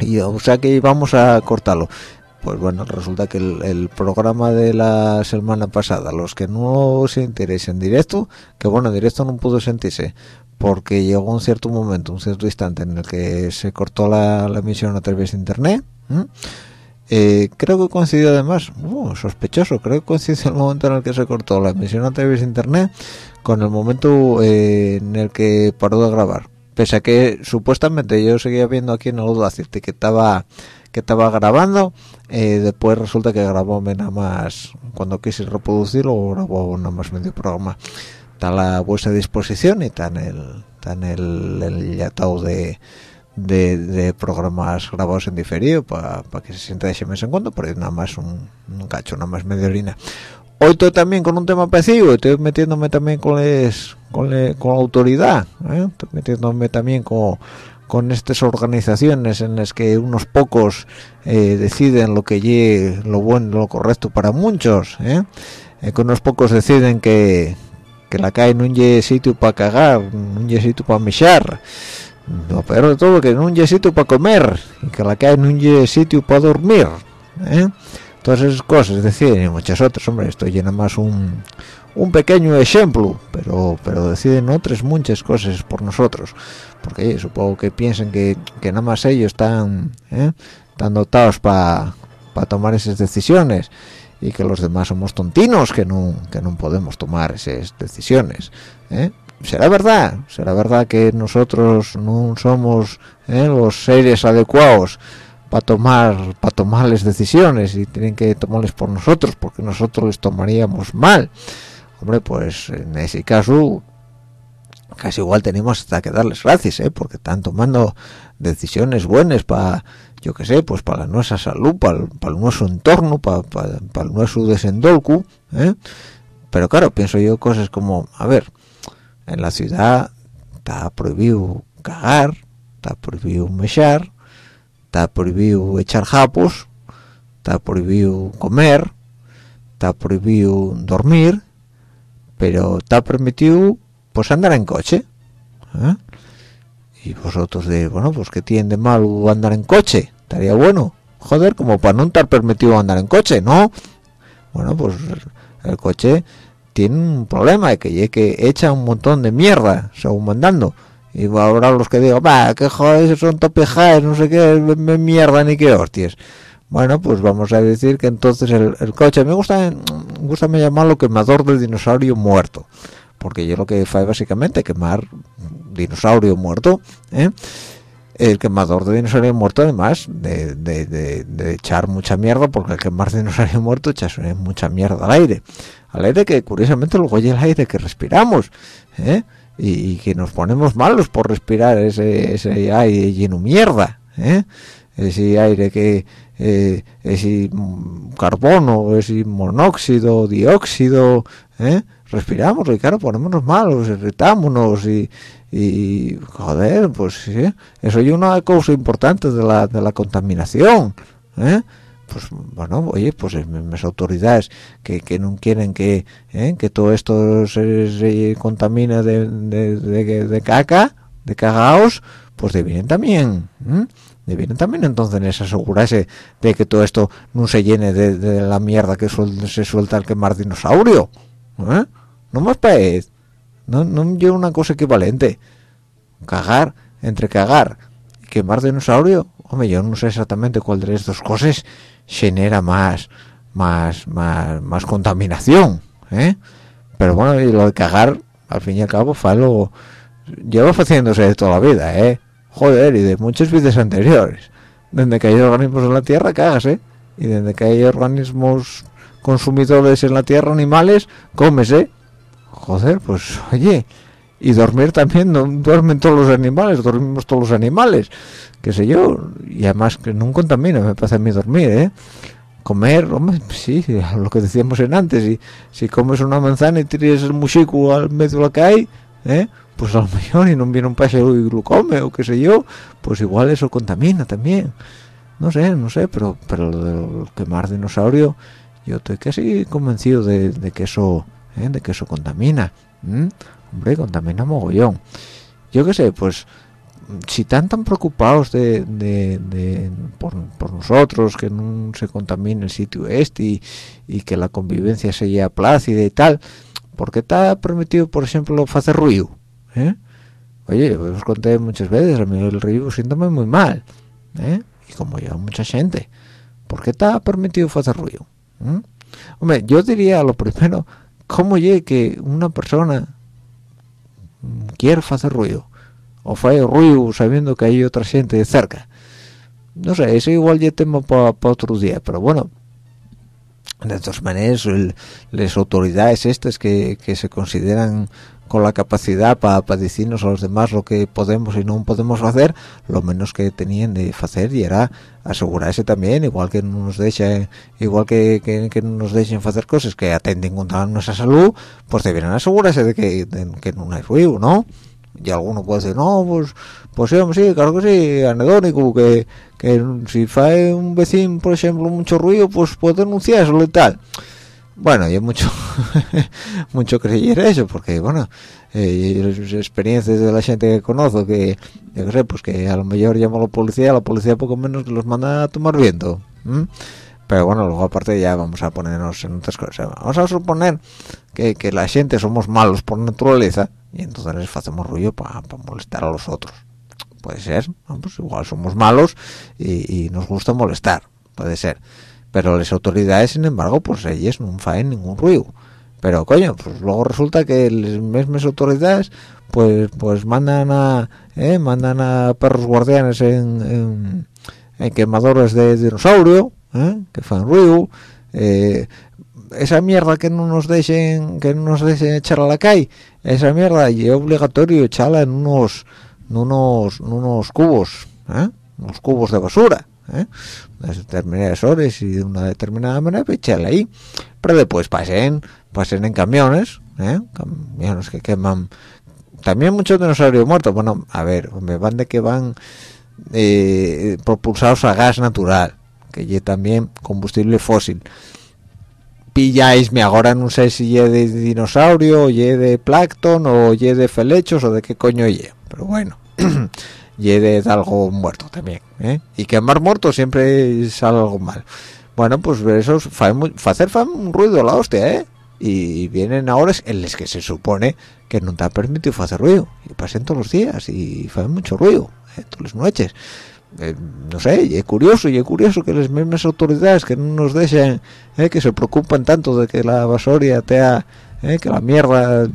Y o sea que vamos a cortarlo. Pues bueno, resulta que el, el, programa de la semana pasada, los que no se interesen en directo, que bueno, en directo no pudo sentirse, porque llegó un cierto momento, un cierto instante en el que se cortó la, la emisión a través de internet. Eh, creo que coincidió además, uh, sospechoso, creo que coincidió el momento en el que se cortó la emisión a través de internet con el momento eh, en el que paró de grabar. Pese a que supuestamente yo seguía viendo aquí en Audacity que estaba que estaba grabando, eh, después resulta que grabó nada más, cuando quise reproducirlo, grabó nada más medio programa está a la vuestra disposición y está en el, está en el, el yatao de, de, de, programas grabados en diferido para pa que se sienta de mes en cuando, pero nada más un, un, cacho, nada más media orina. Hoy estoy también con un tema parecido, estoy metiéndome también con, les, con, le, con la autoridad, ¿eh? estoy metiéndome también con, con estas organizaciones en las que unos pocos eh, deciden lo que es lo bueno lo correcto para muchos, ¿eh? es que unos pocos deciden que, que la calle no hay sitio para cagar, no hay sitio para mechar, lo peor de todo que no hay sitio para comer, que la calle no hay sitio para dormir, ¿eh? todas esas cosas deciden y muchas otras, hombre, esto llena más un, un pequeño ejemplo, pero pero deciden otras muchas cosas por nosotros, porque supongo que piensen que, que nada más ellos están, ¿eh? están dotados para tomar esas decisiones y que los demás somos tontinos que no que no podemos tomar esas decisiones ¿eh? será verdad será verdad que nosotros no somos ¿eh? los seres adecuados para tomar para tomarles decisiones y tienen que tomarles por nosotros porque nosotros les tomaríamos mal hombre pues en ese caso casi igual tenemos hasta que darles gracias ¿eh? porque están tomando decisiones buenas para yo qué sé, pues para nuestra salud, para, para nuestro entorno, para, para, nuestro desendolcu, ¿eh? Pero claro, pienso yo cosas como, a ver, en la ciudad está prohibido cagar, está prohibido mechar, está prohibido echar japos, está prohibido comer, está prohibido dormir, pero está permitido pues andar en coche. ¿eh? Y vosotros de bueno pues que tiene de malo andar en coche estaría bueno joder como para no estar permitido andar en coche no bueno pues el coche tiene un problema que que echa un montón de mierda según mandando y ahora los que digo va que joder son topejaes no sé qué mierda ni qué hostias bueno pues vamos a decir que entonces el, el coche me gusta me gusta me llamarlo quemador del dinosaurio muerto porque yo lo que fue básicamente quemar dinosaurio muerto ¿eh? el quemador de dinosaurio muerto además de, echar mucha mierda porque el quemar dinosaurio muerto echa mucha mierda al aire al aire que curiosamente luego hay el aire que respiramos ¿eh? y, y, que nos ponemos malos por respirar ese, ese aire lleno mierda ¿eh? ese aire que eh, ese carbono ese monóxido dióxido ¿eh? respiramos y claro ponémonos malos irritámonos y, y joder pues sí, eso es una cosa importante de la, de la contaminación ¿eh? pues bueno oye pues las autoridades que, que no quieren que ¿eh? que todo esto se, se contamine de, de, caca de cagaos pues deberían también ¿eh? deberían también entonces asegurarse de que todo esto no se llene de, la mierda que se suelta al quemar dinosaurio ¿eh? no más paez no no lleva una cosa equivalente. Cagar entre cagar y quemar dinosaurio hombre yo no sé exactamente cuál de estas dos cosas genera más más más más contaminación ¿eh? pero bueno y lo de cagar al fin y al cabo fue algo lleva haciéndose de toda la vida eh joder y de muchas vidas anteriores. Desde que hay organismos en la tierra cagas eh y desde que hay organismos consumidores en la tierra animales comes eh joder pues oye y dormir también no duermen todos los animales dormimos todos los animales qué sé yo y además que no contamina me parece a mí dormir eh comer hombre sí lo que decíamos en antes y si comes una manzana y tiras el muxico al medio de la calle eh pues a lo mejor y no viene un pájaro y lo come o qué sé yo pues igual eso contamina también. No sé no sé pero pero lo del quemar dinosaurio yo estoy casi convencido de, de que eso ¿eh? de que eso contamina hombre contamina mogollón yo qué sé pues si están tan preocupados de, por, nosotros que no se contamine el sitio este y, que la convivencia sea plácida y tal ¿por qué está permitido por ejemplo hacer ruido? ¿Eh? oye os conté muchas veces a mí el ruido siéntome muy mal ¿eh? y como yo mucha gente ¿por qué está permitido hacer ruido? ¿Mm? hombre yo diría lo primero ¿cómo llegue que una persona quiere hacer ruido o hace ruido sabiendo que hay otra gente cerca. No sé eso igual ya tema para pa otro día pero bueno de todas maneras las autoridades estas que se consideran con la capacidad para pa decirnos a los demás lo que podemos y no podemos hacer lo menos que tenían de hacer y era asegurarse también igual que no nos dejen igual que, que, que nos dejen hacer cosas que atenden contra nuestra salud pues debieran asegurarse de que, de, que no hay ruido no y alguno puede decir no pues pues sí, sí claro que sí anedónico que, que si fae un vecino por ejemplo mucho ruido pues puede denunciarlo y tal bueno yo mucho mucho creer eso porque bueno eh, las experiencias de la gente que conozco que yo sé pues que a lo mejor llamo a la policía la policía poco menos los manda a tomar viento ¿m? pero bueno luego aparte ya vamos a ponernos en otras cosas vamos a suponer que, que la gente somos malos por naturaleza y entonces les hacemos ruido para molestar a los otros puede ser ¿no? pues igual somos malos y nos gusta molestar puede ser pero las autoridades sin embargo pues ellas no hacen ningún ruido pero coño pues luego resulta que las mismas autoridades pues pues mandan a eh, mandan a perros guardianes en, en, en quemadores de dinosaurio ¿eh? que fan ruido eh, esa mierda que no nos dejen que no nos dejen echar a la calle esa mierda y es obligatorio echarla en unos en unos en unos cubos ¿eh? unos cubos de basura ¿eh? determinadas horas y de una determinada manera pues echarla ahí. Pero después pasen pasen en camiones ¿eh? camiones que queman. También muchos dinosaurios muertos. Bueno a ver me van de que van eh, propulsados a gas natural que ya también combustible fósil. Pilláisme ahora no sé si ye de dinosaurio o ye de plancton o ye de felechos o de qué coño ye. Pero bueno ye de algo muerto también ¿eh? y quemar muerto siempre sale algo mal. Bueno pues eso hacer un ruido la hostia eh y vienen ahora en los que se supone que no te ha permitido hacer ruido. Y pasen todos los días y hacen mucho ruido ¿eh? todas las noches. Eh, no sé, y es curioso, y es curioso que las mismas autoridades que no nos dejen, eh, que se preocupan tanto de que la basoria te eh, que la mierda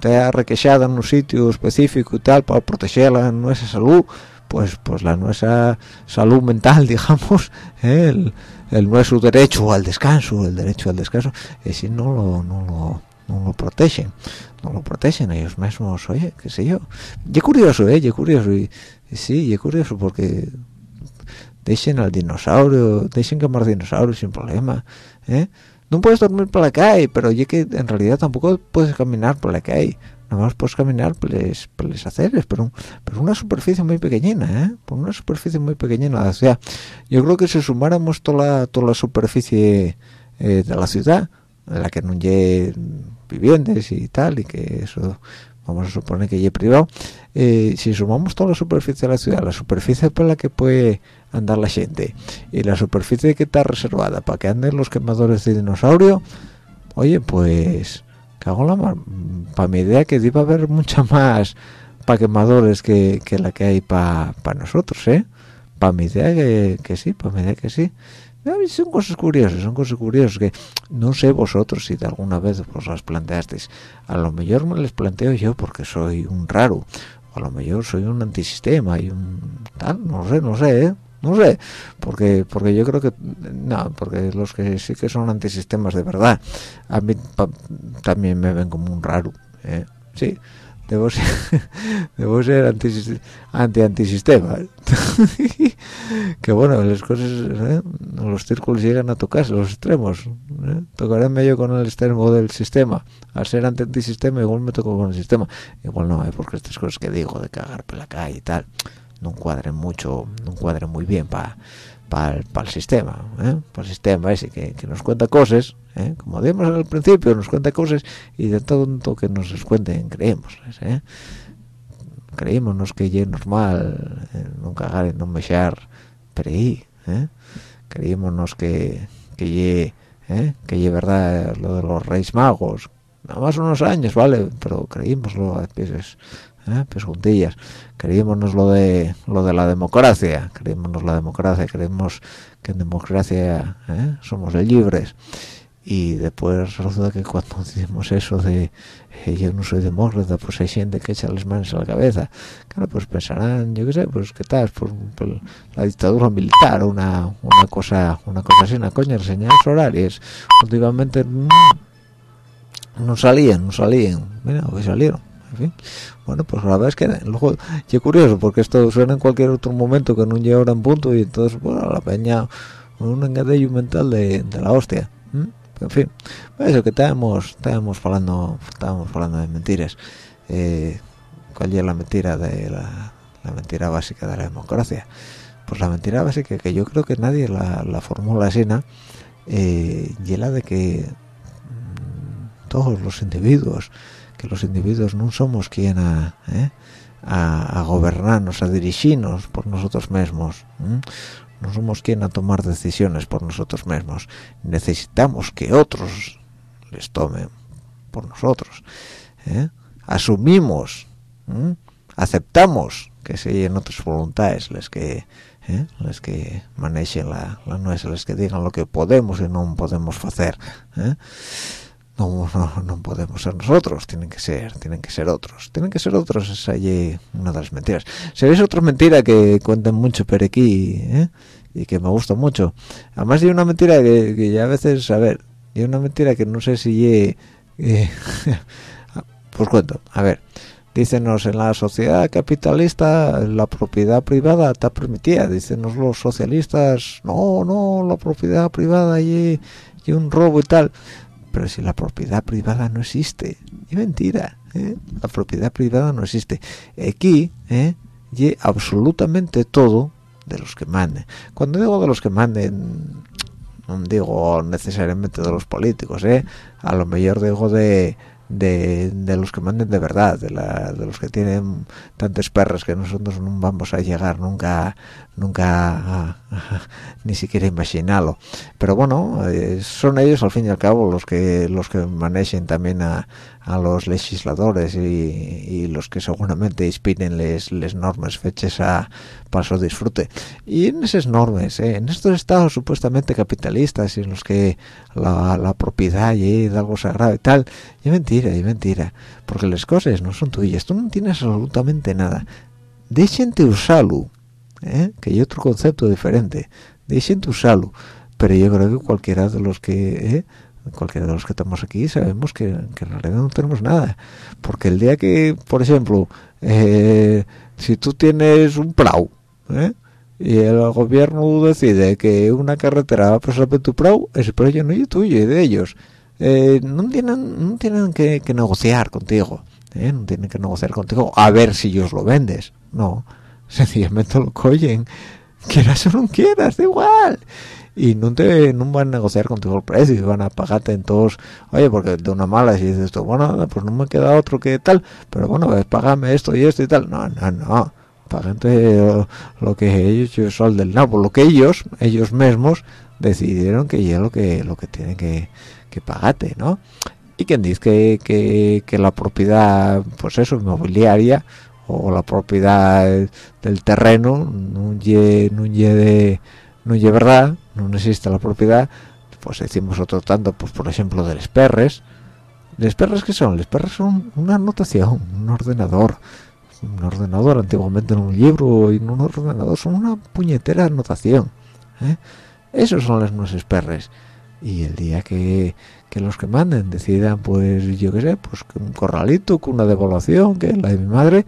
te ha requechada en un sitio específico y tal para protegerla en nuestra salud, pues pues la nuestra salud mental, digamos, eh, el, el nuestro derecho al descanso, el derecho al descanso, ese no lo, no lo, no lo protegen, no lo protegen ellos mismos, oye, qué sé yo. Y es curioso, eh, y es curioso, y, Sí, y es curioso porque dejen al dinosaurio, dejen quemar dinosaurios sin problema, ¿eh? No puedes dormir por la calle, pero ya que en realidad tampoco puedes caminar por la calle, nada más puedes caminar por los, por los aceres, pero, pero una superficie muy pequeñina, ¿eh? Por una superficie muy pequeñina, o sea, yo creo que si sumáramos toda la, toda la superficie eh, de la ciudad, en la que no hay viviendas y tal, y que eso vamos a suponer que ya privado, eh, si sumamos toda la superficie de la ciudad, la superficie por la que puede andar la gente y la superficie que está reservada para que anden los quemadores de dinosaurio, oye, pues cago en la mar, para mi idea que iba a haber mucha más para quemadores que, que la que hay para nosotros, ¿eh? Para mi idea que, que sí, para mi idea que sí son cosas curiosas, son cosas curiosas que no sé vosotros si de alguna vez vos las planteasteis. A lo mejor me les planteo yo porque soy un raro, a lo mejor soy un antisistema y un tal, no sé, no sé, ¿eh? No sé, porque porque yo creo que no, porque los que sí que son antisistemas de verdad, a mí pa, también me ven como un raro, ¿eh? sí debo ser, debo ser anti, anti antisistema que bueno las cosas ¿eh? los círculos llegan a tocarse los extremos ¿eh? tocaré medio con el extremo del sistema al ser anti antisistema igual me toco con el sistema igual no ¿eh? porque estas cosas que digo de cagar por la calle y tal no cuadren mucho no cuadren muy bien para para el sistema, ¿eh? para el sistema ese que, que nos cuenta cosas, ¿eh? como dijimos al principio, nos cuenta cosas y de todo que nos cuenten creemos, ¿eh? creímonos que ya es normal eh, no cagar y no mechar pero ahí, ¿eh? creímonos que que ye, que ye verdad lo de los reyes magos, nada más unos años, vale, pero creímoslo a veces ¿eh? pues creímonos lo de lo de la democracia. Creímonos la democracia. Creemos que en democracia ¿eh? somos libres. Y después resulta que cuando decimos eso de eh, yo no soy demócrata pues hay gente que echa las manos a la cabeza. Claro pues pensarán yo qué sé pues qué tal por, por la dictadura militar una una cosa una cosa así una coña las señales horarias últimamente no, no salían no salían. Mira hoy salieron en fin bueno pues la verdad es que luego es curioso porque esto suena en cualquier otro momento que no llegue ahora en punto y entonces bueno la peña un engadello mental de, la hostia en fin eso que estábamos estábamos hablando estábamos hablando de mentiras. Eh, cuál es la mentira de la, mentira básica de la democracia pues la mentira básica que yo creo que nadie la, la formula así ¿no? eh, y la de que todos los individuos que los individuos no somos quien a, ¿eh? gobernarnos a dirigirnos por nosotros mismos no somos quien a tomar decisiones por nosotros mismos necesitamos que otros les tomen por nosotros ¿eh? asumimos aceptamos que sean otras voluntades las que ¿eh? las que manejen la, la las que digan lo que podemos y no podemos hacer. ¿eh? No, no, no, podemos ser nosotros, tienen que ser, tienen que ser otros, tienen que ser otros, es allí una de las mentiras. ¿Sabéis otra mentira que cuentan mucho por aquí ¿eh? y que me gusta mucho? Además de una mentira que, ya a veces, a ver, y una mentira que no sé si... Eh, pues cuento, a ver, Dícenos, en la sociedad capitalista la propiedad privada está permitida. Dícenos los socialistas, no, no, la propiedad privada y un robo y tal. Pero si la propiedad privada no existe, es mentira. ¿eh? La propiedad privada no existe. Aquí, ¿eh? y absolutamente todo de los que manden. Cuando digo de los que manden, no digo necesariamente de los políticos, ¿eh? a lo mejor digo de de, los que manden de verdad, de, la, de los que tienen tantas perras que nosotros no vamos a llegar nunca, nunca ni siquiera imaginarlo. Pero bueno, eh, son ellos al fin y al cabo los que los que manejen también a, a los legisladores y, y, los que seguramente inspiren les, les normas fechas a paso disfrute. Y en esas normas eh, en estos estados supuestamente capitalistas en los que la, la propiedad y algo sagrado y tal y mentira y mentira porque las cosas no son tuyas tú no tienes absolutamente nada. Déjente usarlo ¿eh? que hay otro concepto diferente déjente usarlo pero yo creo que cualquiera de los que ¿eh? cualquiera de los que estamos aquí sabemos que, en realidad no tenemos nada porque el día que por ejemplo eh, si tú tienes un prau ¿eh? y el gobierno decide que una carretera va a pasar por tu prau ese proyecto no es tuyo es de ellos eh, no tienen no tienen que, que negociar contigo ¿eh? no tienen que negociar contigo a ver si ellos lo vendes no sencillamente lo cogen quieras o no quieras da igual. Y no te no van a negociar contigo el precio van a pagarte en todos. Oye porque de una mala si dices esto bueno pues no me queda otro que tal pero bueno pues págame esto y esto y tal no no no. Pagante lo, lo que ellos son del nabo. Lo que ellos ellos mismos decidieron que es lo que lo que tienen que, que pagarte no y quien dice que, que, que la propiedad pues eso inmobiliaria o la propiedad del terreno no ye, no ye de no es verdad, no existe la propiedad, pues decimos otro tanto, pues por ejemplo de los perres. ¿Les perres qué son? Les perres son una anotación, un ordenador. Un ordenador, antiguamente en un libro y en un ordenador, son una puñetera anotación. ¿eh? Esos son los nuestros perres. Y el día que, que los que manden decidan, pues yo qué sé, pues un corralito, con una devolución, que la de mi madre,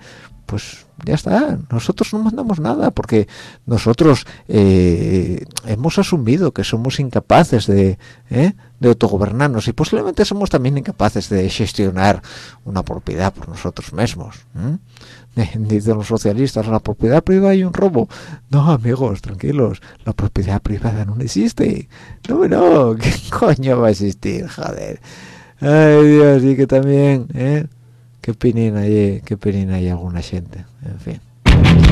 pues ya está, nosotros no mandamos nada porque nosotros eh, hemos asumido que somos incapaces de, ¿eh? de autogobernarnos y posiblemente somos también incapaces de gestionar una propiedad por nosotros mismos. ¿eh? Dicen los socialistas, la propiedad privada y un robo. No, amigos, tranquilos, la propiedad privada no existe. No, no, ¿qué coño va a existir? Joder. Ay, Dios, y que también, qué penina hay qué penina hay alguna gente en fin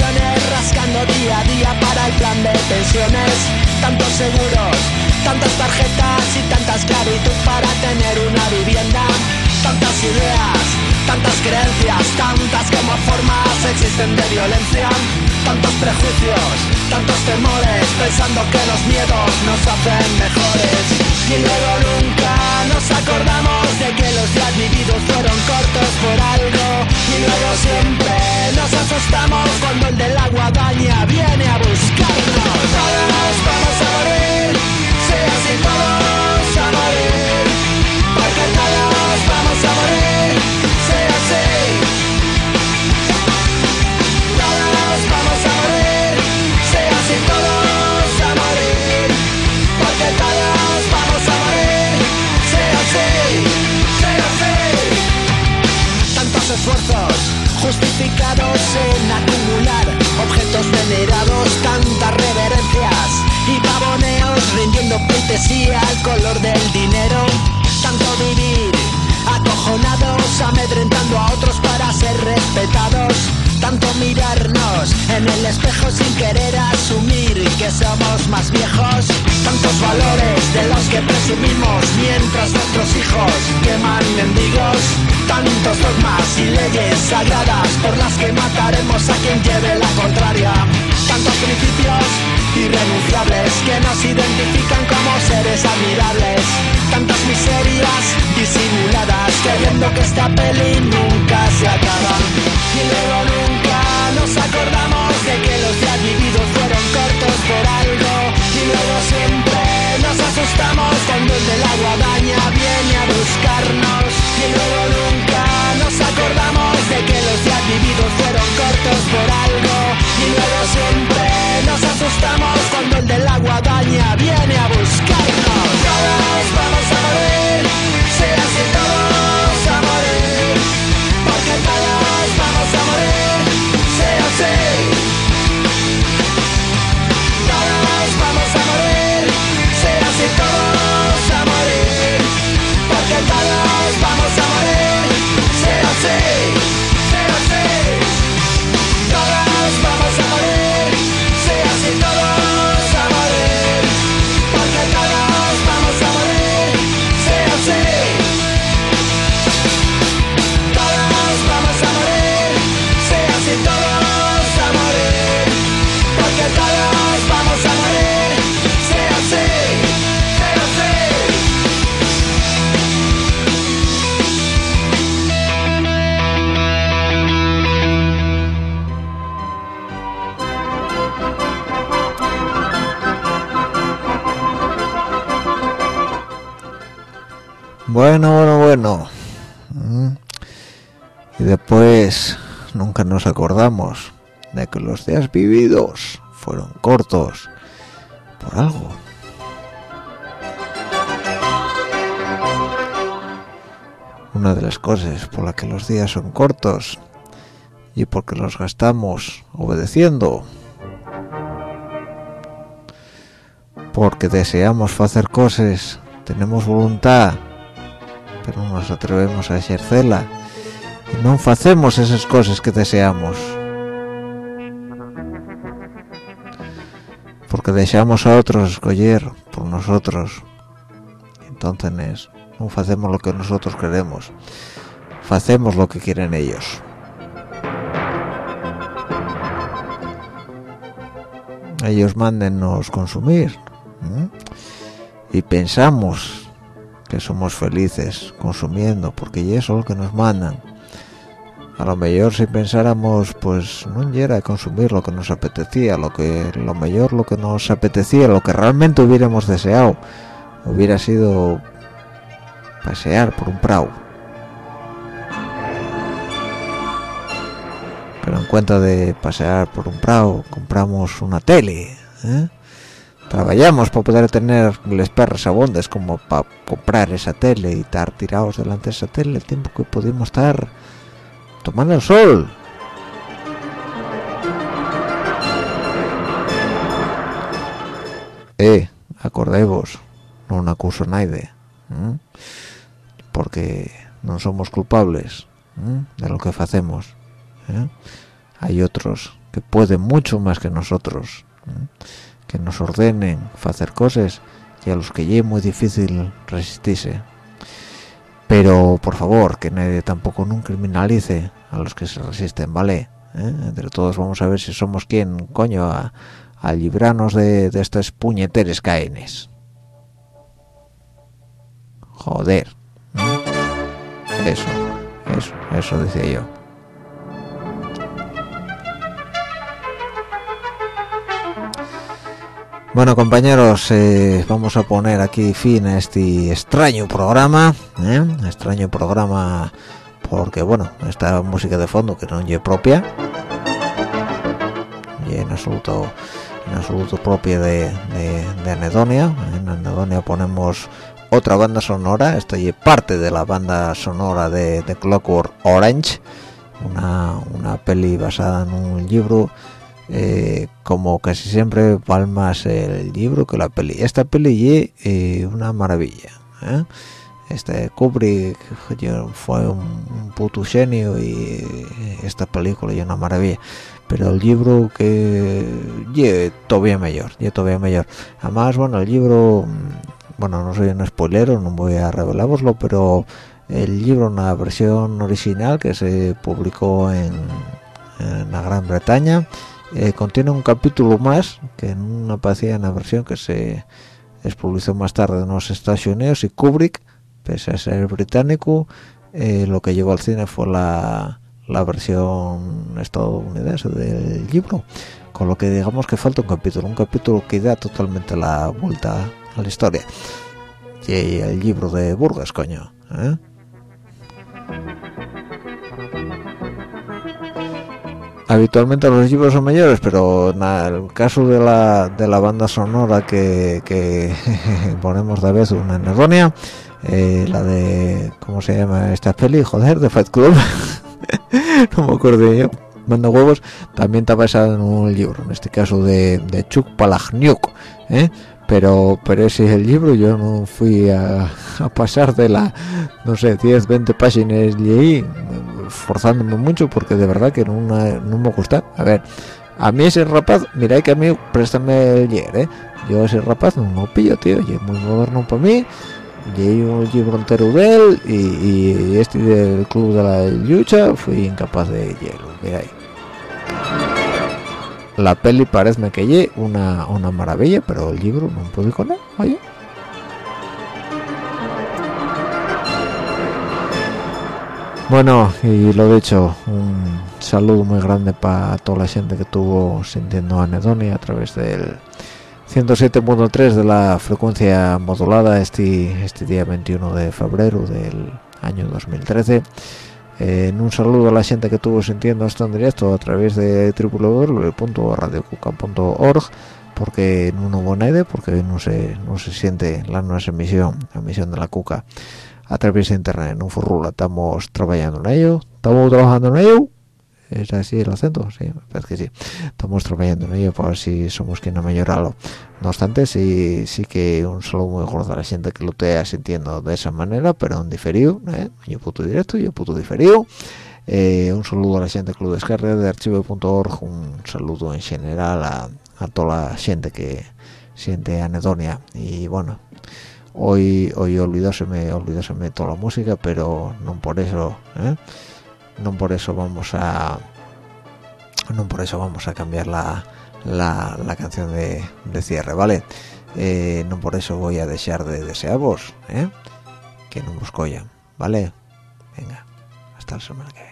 rascando día a día para el plan de pensiones. Tantos seguros, tantas tarjetas y tanta esclavitud para tener una vivienda. Tantas ideas, tantas creencias, tantas como formas existen de violencia. Tantos prejuicios, tantos temores, pensando que los miedos nos hacen mejores. Y luego nunca nos acordamos de que los días vividos fueron cortos por algo. Y luego siempre nos asustamos cuando el del agua daña viene a buscarnos. Todos vamos a morir, sí, todos a morir. Bueno, bueno, bueno. Mm. Y después nunca nos acordamos de que los días vividos fueron cortos por algo. Una de las cosas por la que los días son cortos y porque los gastamos obedeciendo. Porque deseamos hacer cosas, tenemos voluntad, pero no nos atrevemos a ejercerla y no hacemos esas cosas que deseamos. Porque deseamos a otros escoger por nosotros. Entonces no hacemos lo que nosotros queremos. Hacemos lo que quieren ellos. Ellos mándennos consumir y pensamos que somos felices consumiendo porque y eso es lo que nos mandan a lo mejor si pensáramos pues no era consumir lo que nos apetecía lo que lo mejor lo que nos apetecía lo que realmente hubiéramos deseado hubiera sido pasear por un prado pero en cuenta de pasear por un prado compramos una tele ¿eh? Trabajamos para poder tener les perros abondes como para comprar esa tele y estar tirados delante de esa tele el tiempo que pudimos estar tomando el sol eh acordemos no acuso a nadie ¿eh? porque no somos culpables de lo que hacemos ¿eh? hay otros que pueden mucho más que nosotros. Que nos ordenen hacer cosas y a los que ya es muy difícil resistirse. Pero por favor que nadie tampoco no criminalice a los que se resisten vale ¿Eh? entre todos vamos a ver si somos quien coño a, a librarnos de, de estos puñeteres caenes. Joder. ¿eh? eso eso eso decía yo Bueno compañeros, eh, vamos a poner aquí fin a este extraño programa, ¿eh? extraño programa porque bueno, esta música de fondo que no es propia, y en absoluto, en absoluto propia de, de, Anedonia, en Anedonia ponemos otra banda sonora, esto es parte de la banda sonora de, de Clockwork Orange, una, una peli basada en un libro eh, como casi siempre vale más el libro que la peli esta peli es una maravilla ¿eh? este Kubrick fue un, puto genio y esta película es una maravilla pero el libro que es todavía mejor y todavía mejor además bueno el libro mm, bueno no soy un spoilero no voy a revelároslo pero el libro una versión original que se publicó en, en la Gran Bretaña eh, contiene un capítulo más que no aparecía en la versión que se publicó más tarde en los Estados Unidos y Kubrick pese a ser británico eh, lo que llegó al cine fue la, la versión estadounidense del libro con lo que digamos que falta un capítulo un capítulo que da totalmente la vuelta a la historia y el libro de Burgess coño ¿eh? Habitualmente los libros son mayores pero en el caso de la, de la banda sonora que, que ponemos de vez una errónea eh, la de cómo se llama esta peli joder de Fight Club. No me acuerdo yo. Mando huevos también está basada en un libro en este caso de, de Chuck Palahniuk ¿eh? pero pero ese es el libro yo no fui a, pasar de la no sé 10 20 páginas leí forzándome mucho porque de verdad que no, me gusta a ver a mí ese rapaz mira que a mí préstame el leer ¿eh? yo ese rapaz no lo pillo tío y es muy moderno para mí. Y un entero de él y, este del club de la lucha fui incapaz de hielo ahí la peli parece que lle una, una maravilla pero el libro no puedo con él oye bueno y lo dicho un saludo muy grande para toda la gente que estuvo sintiendo anedonia a través del 107.3 de la frecuencia modulada este, este día 21 de febrero del año 2013 en un saludo a la gente que estuvo sintiendo esto en directo a través de www.radiocuca.org porque no hubo nadie, porque no se, no se siente la nueva emisión, la emisión de la cuca a través de internet, un furrula, estamos trabajando en ello, estamos trabajando en ello, es así el acento sí parece que sí. Estamos trabajando en ello para ver si somos quien a mejorarlo no obstante sí sí que un saludo muy gordo a la gente que lo esté sintiendo de esa manera pero en diferido ¿eh? yo puto directo yo puto diferido. Eh, un saludo a la gente que lo descargue de archivo.org un saludo en general a, a, toda la gente que siente anedonia. Y bueno hoy hoy olvidóseme olvidóseme toda la música pero no por eso ¿eh? no por eso vamos a no por eso vamos a cambiar la, la, canción de, cierre vale eh, no por eso voy a desear de desearos ¿eh? que no os collan vale venga hasta la semana que viene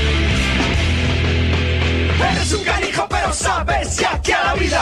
Eres un canijo pero sabes que aquí a la vida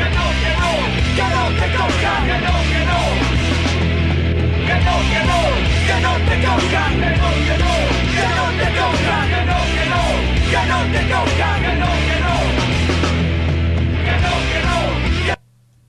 que no te cojan,